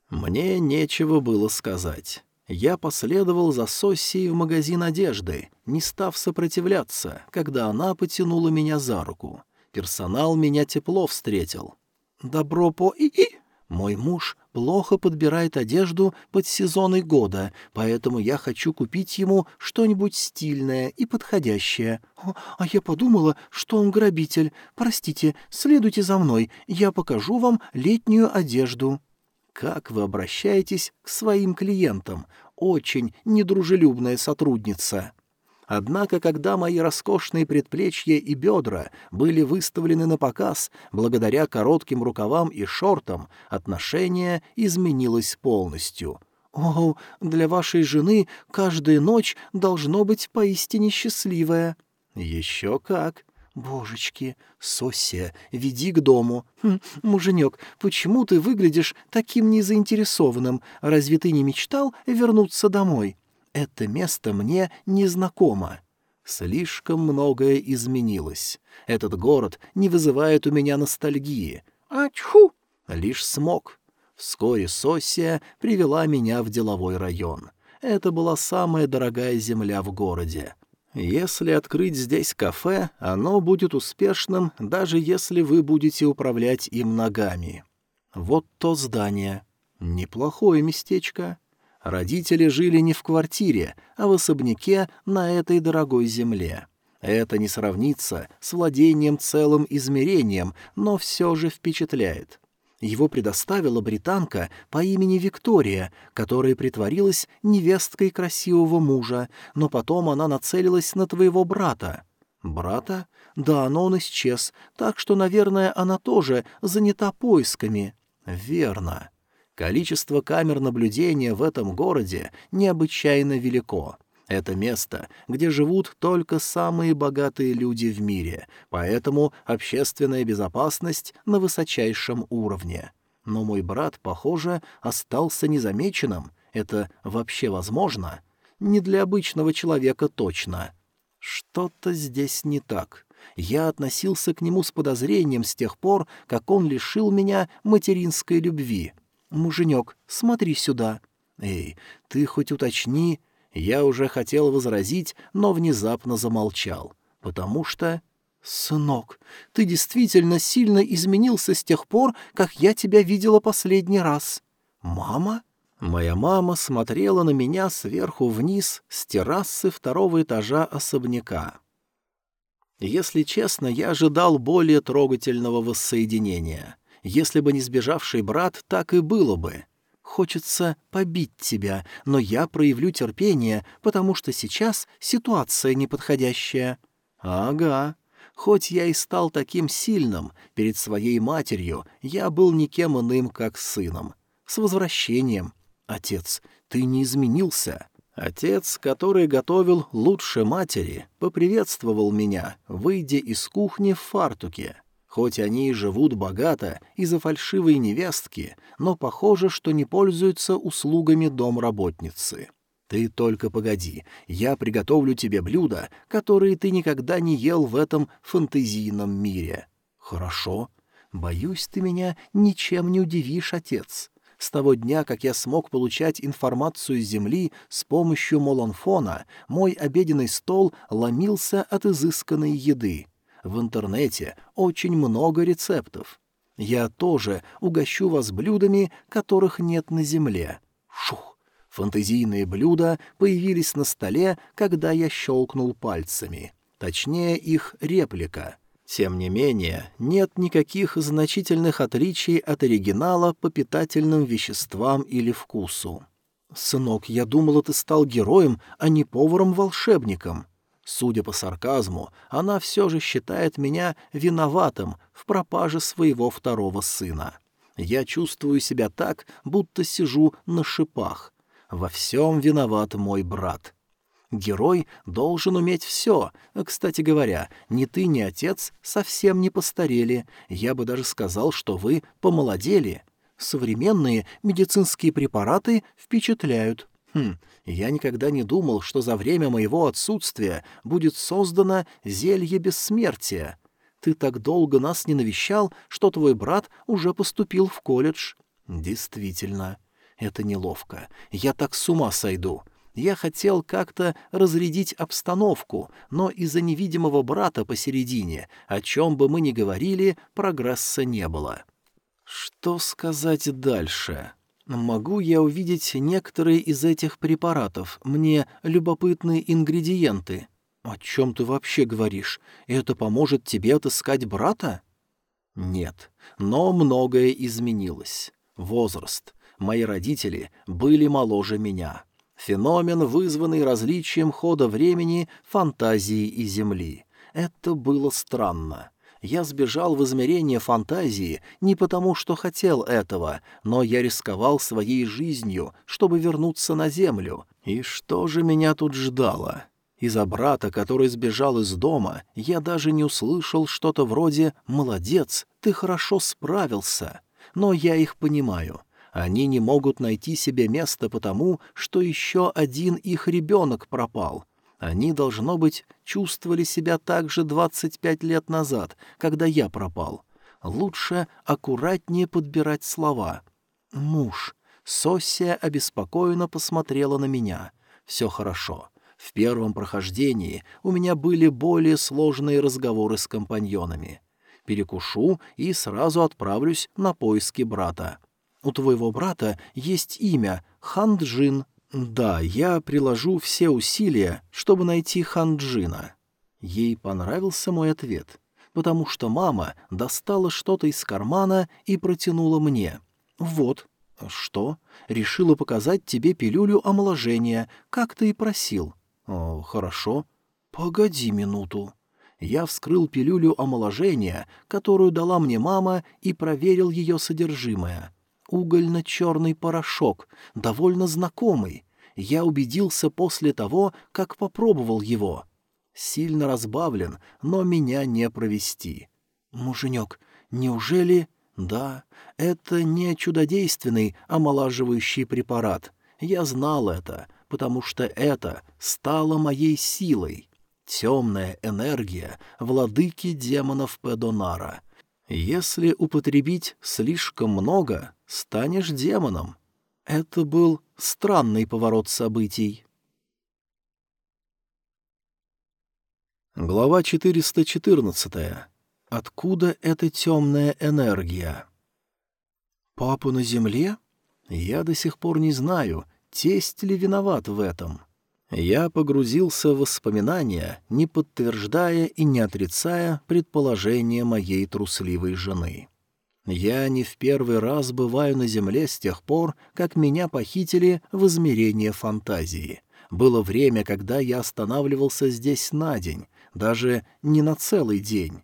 Мне нечего было сказать. Я последовал за Соссией в магазин одежды, не став сопротивляться, когда она потянула меня за руку. Персонал меня тепло встретил. «Добро по и-и!» Мой муж плохо подбирает одежду под сезоны года, поэтому я хочу купить ему что-нибудь стильное и подходящее. О, а я подумала, что он грабитель. Простите, следуйте за мной, я покажу вам летнюю одежду. Как вы обращаетесь к своим клиентам? Очень недружелюбная сотрудница. Однако, когда мои роскошные предплечья и бедра были выставлены на показ, благодаря коротким рукавам и шортам, отношение изменилось полностью. «О, для вашей жены каждая ночь должно быть поистине счастливая». «Еще как!» «Божечки, Сосия, веди к дому. Хм, муженек, почему ты выглядишь таким незаинтересованным? Разве ты не мечтал вернуться домой?» Это место мне незнакомо. Слишком многое изменилось. Этот город не вызывает у меня ностальгии. Ачху! Лишь смог. Вскоре Сосия привела меня в деловой район. Это была самая дорогая земля в городе. Если открыть здесь кафе, оно будет успешным, даже если вы будете управлять им ногами. Вот то здание. Неплохое местечко. Родители жили не в квартире, а в особняке на этой дорогой земле. Это не сравнится с владением целым измерением, но все же впечатляет. Его предоставила британка по имени Виктория, которая притворилась невесткой красивого мужа, но потом она нацелилась на твоего брата. Брата? Да, но он исчез, так что, наверное, она тоже занята поисками. Верно. Количество камер наблюдения в этом городе необычайно велико. Это место, где живут только самые богатые люди в мире, поэтому общественная безопасность на высочайшем уровне. Но мой брат, похоже, остался незамеченным. Это вообще возможно? Не для обычного человека точно. Что-то здесь не так. Я относился к нему с подозрением с тех пор, как он лишил меня материнской любви — «Муженек, смотри сюда». «Эй, ты хоть уточни...» Я уже хотел возразить, но внезапно замолчал, потому что... «Сынок, ты действительно сильно изменился с тех пор, как я тебя видела последний раз». «Мама?» Моя мама смотрела на меня сверху вниз с террасы второго этажа особняка. Если честно, я ожидал более трогательного воссоединения. Если бы не сбежавший брат, так и было бы. Хочется побить тебя, но я проявлю терпение, потому что сейчас ситуация неподходящая. Ага. Хоть я и стал таким сильным, перед своей матерью я был никем иным, как сыном. С возвращением. Отец, ты не изменился. Отец, который готовил лучше матери, поприветствовал меня, выйдя из кухни в фартуке. Хоть они и живут богато из-за фальшивой невестки, но похоже, что не пользуются услугами домработницы. Ты только погоди, я приготовлю тебе блюда, которые ты никогда не ел в этом фантазийном мире. Хорошо. Боюсь, ты меня ничем не удивишь, отец. С того дня, как я смог получать информацию с Земли с помощью Молонфона, мой обеденный стол ломился от изысканной еды. В интернете очень много рецептов. Я тоже угощу вас блюдами, которых нет на Земле. Шух! Фантазийные блюда появились на столе, когда я щелкнул пальцами. Точнее, их реплика — тем не менее, нет никаких значительных отличий от оригинала по питательным веществам или вкусу. «Сынок, я думала, ты стал героем, а не поваром-волшебником». Судя по сарказму, она все же считает меня виноватым в пропаже своего второго сына. Я чувствую себя так, будто сижу на шипах. Во всем виноват мой брат. Герой должен уметь все. Кстати говоря, ни ты, ни отец совсем не постарели. Я бы даже сказал, что вы помолодели. Современные медицинские препараты впечатляют. Хм, я никогда не думал, что за время моего отсутствия будет создано зелье бессмертия. Ты так долго нас не навещал, что твой брат уже поступил в колледж. Действительно, это неловко. Я так с ума сойду. Я хотел как-то разрядить обстановку, но из-за невидимого брата посередине, о чем бы мы ни говорили, прогресса не было. Что сказать дальше? Могу я увидеть некоторые из этих препаратов? Мне любопытны ингредиенты. О чем ты вообще говоришь? Это поможет тебе отыскать брата? Нет, но многое изменилось. Возраст. Мои родители были моложе меня. Феномен, вызванный различием хода времени, фантазии и Земли. Это было странно. Я сбежал в измерение фантазии не потому, что хотел этого, но я рисковал своей жизнью, чтобы вернуться на Землю. И что же меня тут ждало? Из-за брата, который сбежал из дома, я даже не услышал что-то вроде «молодец, ты хорошо справился». Но я их понимаю. Они не могут найти себе место потому, что еще один их ребенок пропал. Они, должно быть, чувствовали себя так же 25 лет назад, когда я пропал. Лучше аккуратнее подбирать слова. «Муж». Соссия обеспокоенно посмотрела на меня. «Все хорошо». В первом прохождении у меня были более сложные разговоры с компаньонами. Перекушу и сразу отправлюсь на поиски брата. У твоего брата есть имя — Ханджин. Да, я приложу все усилия, чтобы найти Ханджина». Ей понравился мой ответ, потому что мама достала что-то из кармана и протянула мне. «Вот». «Что? Решила показать тебе пилюлю омоложения, как ты и просил». «О, хорошо». «Погоди минуту». Я вскрыл пилюлю омоложения, которую дала мне мама, и проверил ее содержимое угольно-черный порошок, довольно знакомый. Я убедился после того, как попробовал его. Сильно разбавлен, но меня не провести. Муженек, неужели... Да, это не чудодейственный омолаживающий препарат. Я знал это, потому что это стало моей силой. Темная энергия владыки демонов Педонара. Если употребить слишком много, станешь демоном. Это был странный поворот событий. Глава 414. Откуда эта темная энергия? Папа на земле? Я до сих пор не знаю, тесть ли виноват в этом. Я погрузился в воспоминания, не подтверждая и не отрицая предположения моей трусливой жены. Я не в первый раз бываю на Земле с тех пор, как меня похитили в измерение фантазии. Было время, когда я останавливался здесь на день, даже не на целый день.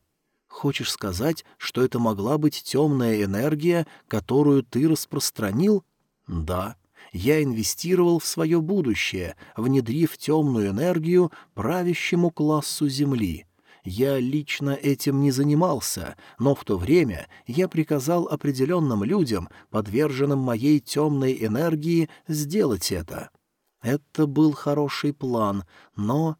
Хочешь сказать, что это могла быть темная энергия, которую ты распространил? Да. Я инвестировал в свое будущее, внедрив темную энергию правящему классу Земли. Я лично этим не занимался, но в то время я приказал определенным людям, подверженным моей темной энергии, сделать это. Это был хороший план, но...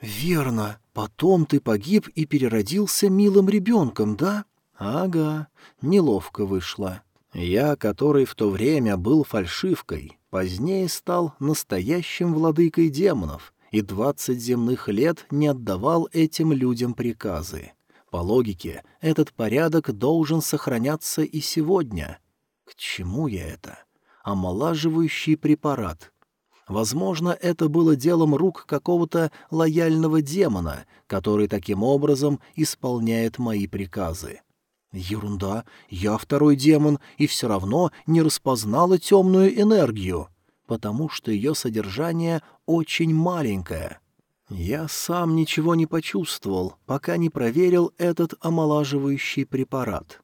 «Верно. Потом ты погиб и переродился милым ребенком, да?» «Ага. Неловко вышло. Я, который в то время был фальшивкой, позднее стал настоящим владыкой демонов» и двадцать земных лет не отдавал этим людям приказы. По логике, этот порядок должен сохраняться и сегодня. К чему я это? Омолаживающий препарат. Возможно, это было делом рук какого-то лояльного демона, который таким образом исполняет мои приказы. Ерунда, я второй демон, и все равно не распознала темную энергию потому что ее содержание очень маленькое. Я сам ничего не почувствовал, пока не проверил этот омолаживающий препарат.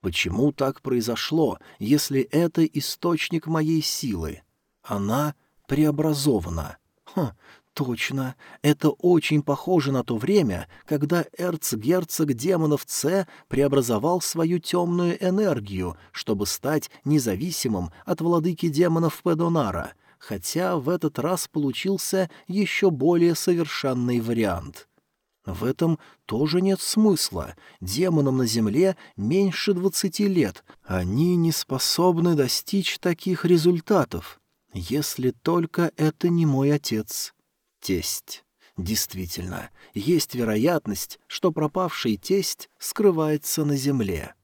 Почему так произошло, если это источник моей силы? Она преобразована. Хм, Точно, это очень похоже на то время, когда эрцгерцог демонов С преобразовал свою темную энергию, чтобы стать независимым от владыки демонов Педонара, хотя в этот раз получился еще более совершенный вариант. В этом тоже нет смысла. Демонам на Земле меньше двадцати лет. Они не способны достичь таких результатов. Если только это не мой отец тесть. Действительно, есть вероятность, что пропавший тесть скрывается на земле.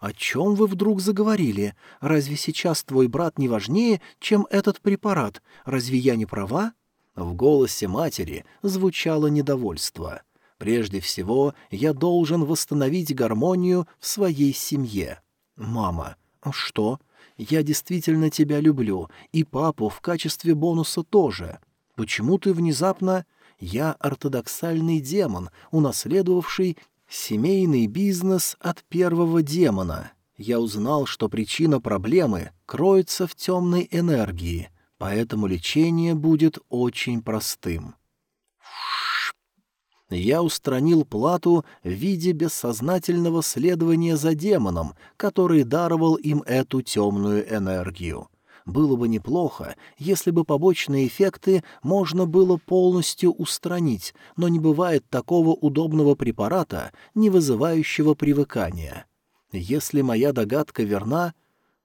«О чем вы вдруг заговорили? Разве сейчас твой брат не важнее, чем этот препарат? Разве я не права?» В голосе матери звучало недовольство. «Прежде всего, я должен восстановить гармонию в своей семье». «Мама, что? Я действительно тебя люблю, и папу в качестве бонуса тоже. Почему ты внезапно... Я ортодоксальный демон, унаследовавший семейный бизнес от первого демона. Я узнал, что причина проблемы кроется в темной энергии, поэтому лечение будет очень простым. Я устранил плату в виде бессознательного следования за демоном, который даровал им эту темную энергию. Было бы неплохо, если бы побочные эффекты можно было полностью устранить, но не бывает такого удобного препарата, не вызывающего привыкания. Если моя догадка верна...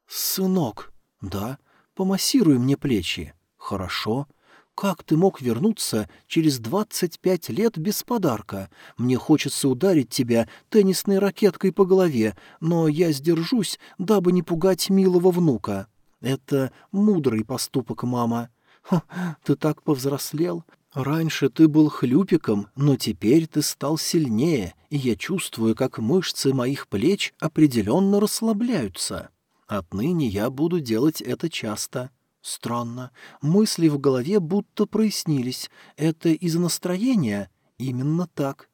«Сынок, да, помассируй мне плечи. Хорошо. Как ты мог вернуться через двадцать пять лет без подарка? Мне хочется ударить тебя теннисной ракеткой по голове, но я сдержусь, дабы не пугать милого внука». Это мудрый поступок, мама. Ха, ты так повзрослел. Раньше ты был хлюпиком, но теперь ты стал сильнее, и я чувствую, как мышцы моих плеч определенно расслабляются. Отныне я буду делать это часто. Странно. Мысли в голове будто прояснились. Это из настроения? Именно так.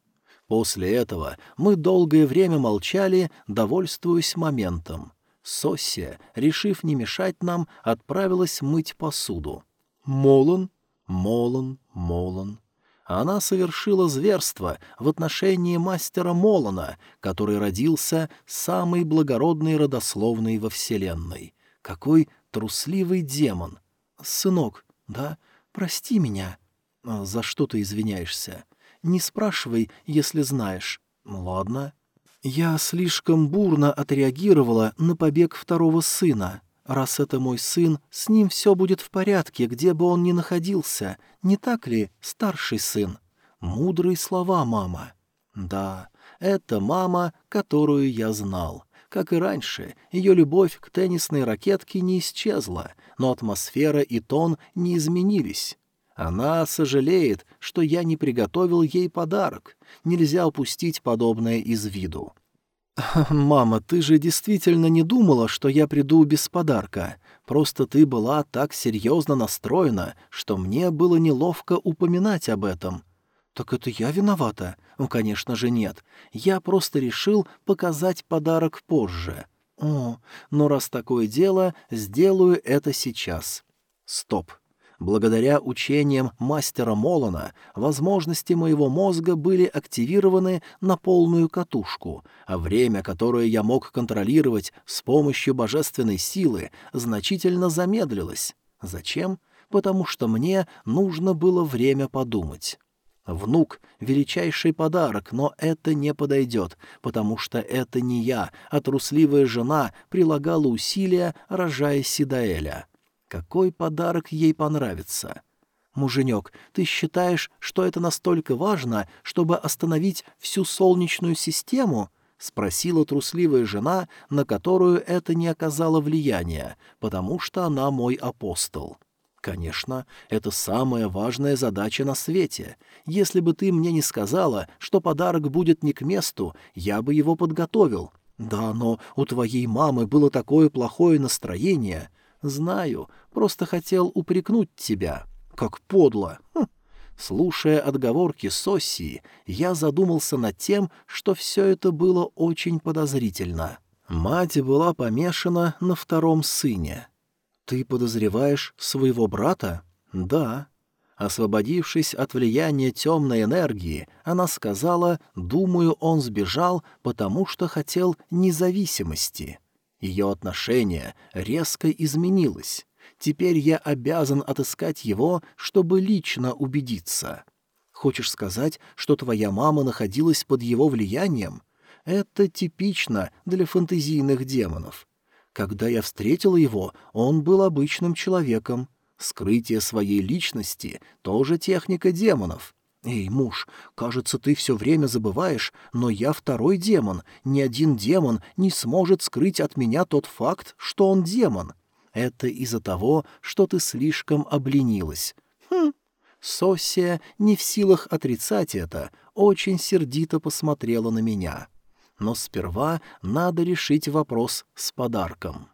После этого мы долгое время молчали, довольствуясь моментом. Соссия, решив не мешать нам, отправилась мыть посуду. Молон, Молон, Молон. Она совершила зверство в отношении мастера Молона, который родился самый благородный родословный во Вселенной. Какой трусливый демон! Сынок, да, прости меня. За что ты извиняешься? Не спрашивай, если знаешь. Ладно. Я слишком бурно отреагировала на побег второго сына. Раз это мой сын, с ним все будет в порядке, где бы он ни находился. Не так ли, старший сын? Мудрые слова, мама. Да, это мама, которую я знал. Как и раньше, ее любовь к теннисной ракетке не исчезла, но атмосфера и тон не изменились. Она сожалеет, что я не приготовил ей подарок. Нельзя упустить подобное из виду. «Мама, ты же действительно не думала, что я приду без подарка. Просто ты была так серьезно настроена, что мне было неловко упоминать об этом». «Так это я виновата?» «Ну, конечно же, нет. Я просто решил показать подарок позже». «О, но раз такое дело, сделаю это сейчас». Стоп. Благодаря учениям мастера Молона возможности моего мозга были активированы на полную катушку, а время, которое я мог контролировать с помощью божественной силы, значительно замедлилось. Зачем? Потому что мне нужно было время подумать. Внук — величайший подарок, но это не подойдет, потому что это не я, а трусливая жена прилагала усилия, рожая Сидаэля. Какой подарок ей понравится? «Муженек, ты считаешь, что это настолько важно, чтобы остановить всю Солнечную систему?» — спросила трусливая жена, на которую это не оказало влияния, потому что она мой апостол. «Конечно, это самая важная задача на свете. Если бы ты мне не сказала, что подарок будет не к месту, я бы его подготовил. Да, но у твоей мамы было такое плохое настроение. Знаю, просто хотел упрекнуть тебя. Как подло. Хм. Слушая отговорки Соссии, я задумался над тем, что все это было очень подозрительно. Мать была помешана на втором сыне. «Ты подозреваешь своего брата?» «Да». Освободившись от влияния темной энергии, она сказала, «Думаю, он сбежал, потому что хотел независимости». Ее отношение резко изменилось. Теперь я обязан отыскать его, чтобы лично убедиться. Хочешь сказать, что твоя мама находилась под его влиянием? Это типично для фантазийных демонов. Когда я встретила его, он был обычным человеком. Скрытие своей личности — тоже техника демонов. «Эй, муж, кажется, ты все время забываешь, но я второй демон. Ни один демон не сможет скрыть от меня тот факт, что он демон. Это из-за того, что ты слишком обленилась». «Хм». Сосия, не в силах отрицать это, очень сердито посмотрела на меня. Но сперва надо решить вопрос с подарком.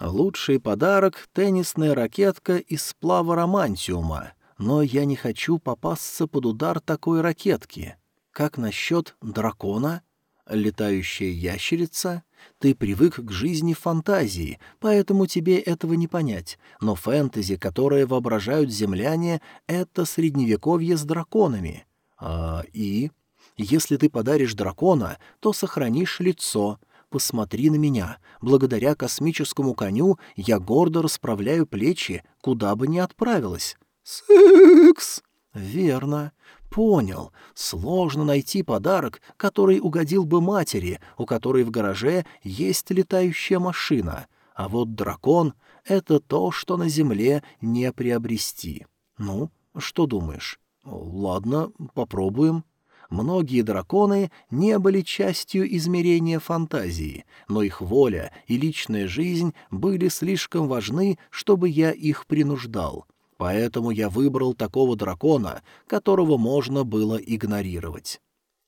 Лучший подарок — теннисная ракетка из сплава романтиума — но я не хочу попасться под удар такой ракетки. Как насчет дракона? Летающая ящерица? Ты привык к жизни фантазии, поэтому тебе этого не понять. Но фэнтези, которое воображают земляне, — это средневековье с драконами. А и... Если ты подаришь дракона, то сохранишь лицо. Посмотри на меня. Благодаря космическому коню я гордо расправляю плечи, куда бы ни отправилась. «Секс!» «Верно. Понял. Сложно найти подарок, который угодил бы матери, у которой в гараже есть летающая машина. А вот дракон — это то, что на земле не приобрести. Ну, что думаешь? Ладно, попробуем». Многие драконы не были частью измерения фантазии, но их воля и личная жизнь были слишком важны, чтобы я их принуждал. Поэтому я выбрал такого дракона, которого можно было игнорировать.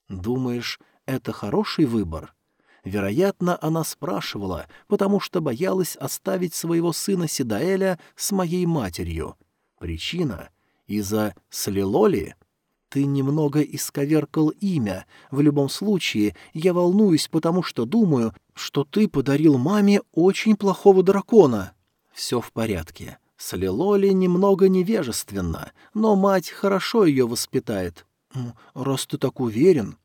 Думаешь, это хороший выбор? Вероятно, она спрашивала, потому что боялась оставить своего сына Сидаэля с моей матерью. Причина? Из-за Слилоли? Ты немного исковеркал имя. В любом случае, я волнуюсь, потому что думаю, что ты подарил маме очень плохого дракона. Все в порядке. С Лилоли немного невежественно, но мать хорошо ее воспитает. Раз ты так уверен...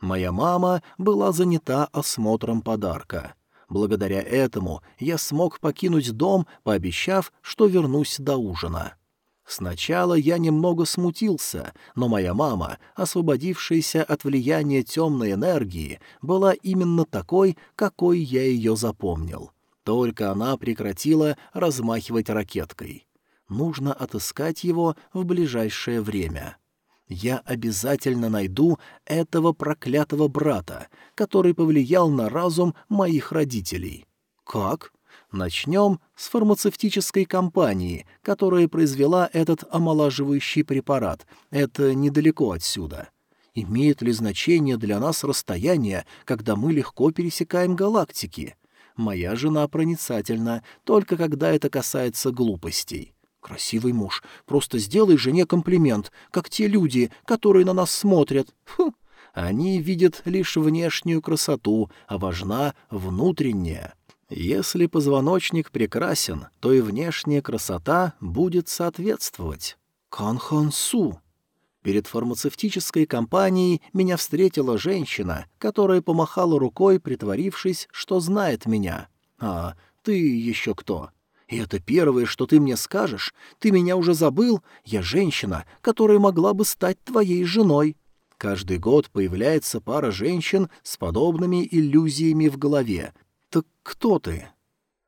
Моя мама была занята осмотром подарка. Благодаря этому я смог покинуть дом, пообещав, что вернусь до ужина. Сначала я немного смутился, но моя мама, освободившаяся от влияния темной энергии, была именно такой, какой я ее запомнил. Только она прекратила размахивать ракеткой. Нужно отыскать его в ближайшее время. Я обязательно найду этого проклятого брата, который повлиял на разум моих родителей. Как? Начнем с фармацевтической компании, которая произвела этот омолаживающий препарат. Это недалеко отсюда. Имеет ли значение для нас расстояние, когда мы легко пересекаем галактики? Моя жена проницательна, только когда это касается глупостей. Красивый муж, просто сделай жене комплимент, как те люди, которые на нас смотрят. Фу. Они видят лишь внешнюю красоту, а важна внутренняя. Если позвоночник прекрасен, то и внешняя красота будет соответствовать. Канхансу. Перед фармацевтической компанией меня встретила женщина, которая помахала рукой, притворившись, что знает меня. «А, ты еще кто?» «И это первое, что ты мне скажешь? Ты меня уже забыл? Я женщина, которая могла бы стать твоей женой». Каждый год появляется пара женщин с подобными иллюзиями в голове. «Так кто ты?»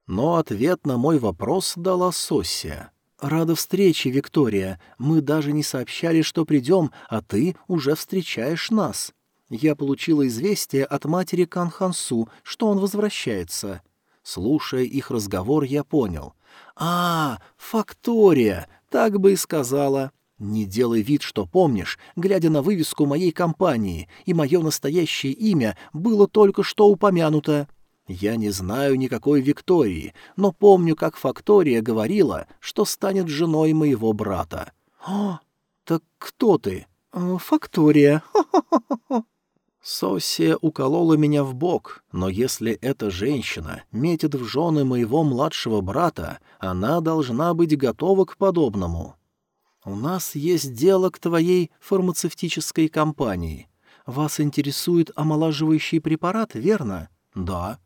Но ответ на мой вопрос дала Соссия. «Рада встрече, Виктория. Мы даже не сообщали, что придем, а ты уже встречаешь нас. Я получила известие от матери Канхансу, что он возвращается». Слушая их разговор, я понял. «А, фактория! Так бы и сказала. Не делай вид, что помнишь, глядя на вывеску моей компании, и мое настоящее имя было только что упомянуто. Я не знаю никакой Виктории, но помню, как Фактория говорила, что станет женой моего брата. «О, так кто ты?» «Э, «Фактория. Сосия уколола меня в бок, но если эта женщина метит в жены моего младшего брата, она должна быть готова к подобному. «У нас есть дело к твоей фармацевтической компании. Вас интересует омолаживающий препарат, верно?» «Да».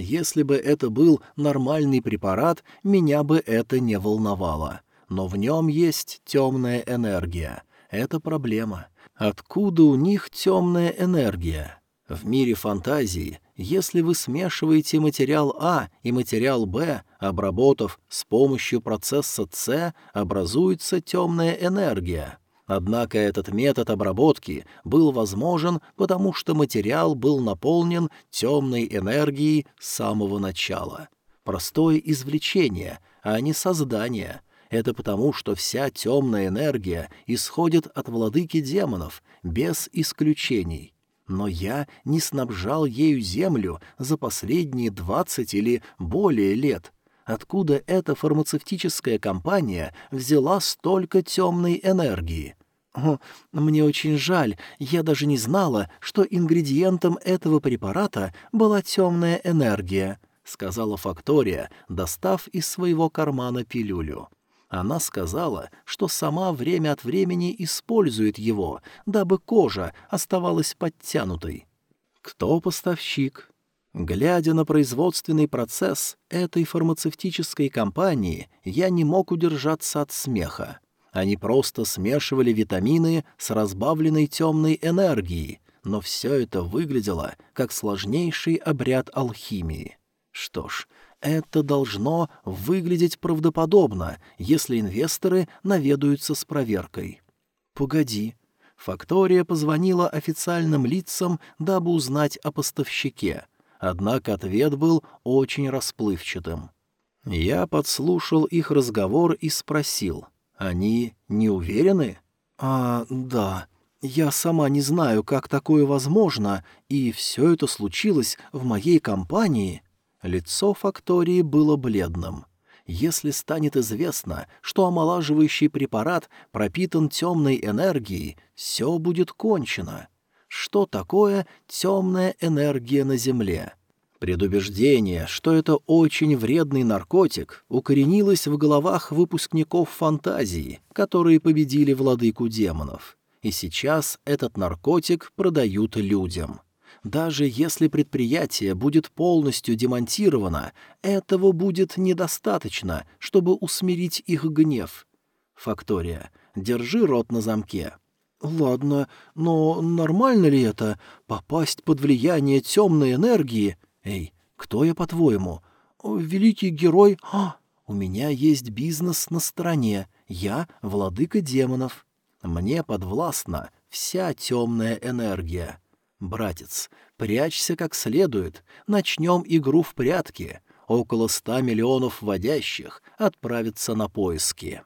Если бы это был нормальный препарат, меня бы это не волновало. Но в нем есть темная энергия. Это проблема. Откуда у них темная энергия? В мире фантазии, если вы смешиваете материал А и материал Б, обработав с помощью процесса С, образуется темная энергия. Однако этот метод обработки был возможен, потому что материал был наполнен темной энергией с самого начала. Простое извлечение, а не создание. Это потому, что вся темная энергия исходит от владыки демонов, без исключений. Но я не снабжал ею землю за последние двадцать или более лет. Откуда эта фармацевтическая компания взяла столько темной энергии? О, мне очень жаль, я даже не знала, что ингредиентом этого препарата была темная энергия, сказала Фактория, достав из своего кармана пилюлю. Она сказала, что сама время от времени использует его, дабы кожа оставалась подтянутой. Кто поставщик? Глядя на производственный процесс этой фармацевтической компании, я не мог удержаться от смеха. Они просто смешивали витамины с разбавленной темной энергией, но все это выглядело как сложнейший обряд алхимии. Что ж, это должно выглядеть правдоподобно, если инвесторы наведаются с проверкой. «Погоди». Фактория позвонила официальным лицам, дабы узнать о поставщике. Однако ответ был очень расплывчатым. Я подслушал их разговор и спросил — они не уверены? А, да. Я сама не знаю, как такое возможно, и все это случилось в моей компании. Лицо Фактории было бледным. Если станет известно, что омолаживающий препарат пропитан темной энергией, все будет кончено. Что такое темная энергия на Земле? Предубеждение, что это очень вредный наркотик, укоренилось в головах выпускников фантазии, которые победили владыку демонов. И сейчас этот наркотик продают людям. Даже если предприятие будет полностью демонтировано, этого будет недостаточно, чтобы усмирить их гнев. Фактория, держи рот на замке. Ладно, но нормально ли это — попасть под влияние темной энергии — «Эй, кто я, по-твоему? Великий герой... А, у меня есть бизнес на стороне. Я — владыка демонов. Мне подвластна вся темная энергия. Братец, прячься как следует. Начнем игру в прятки. Около ста миллионов водящих отправятся на поиски».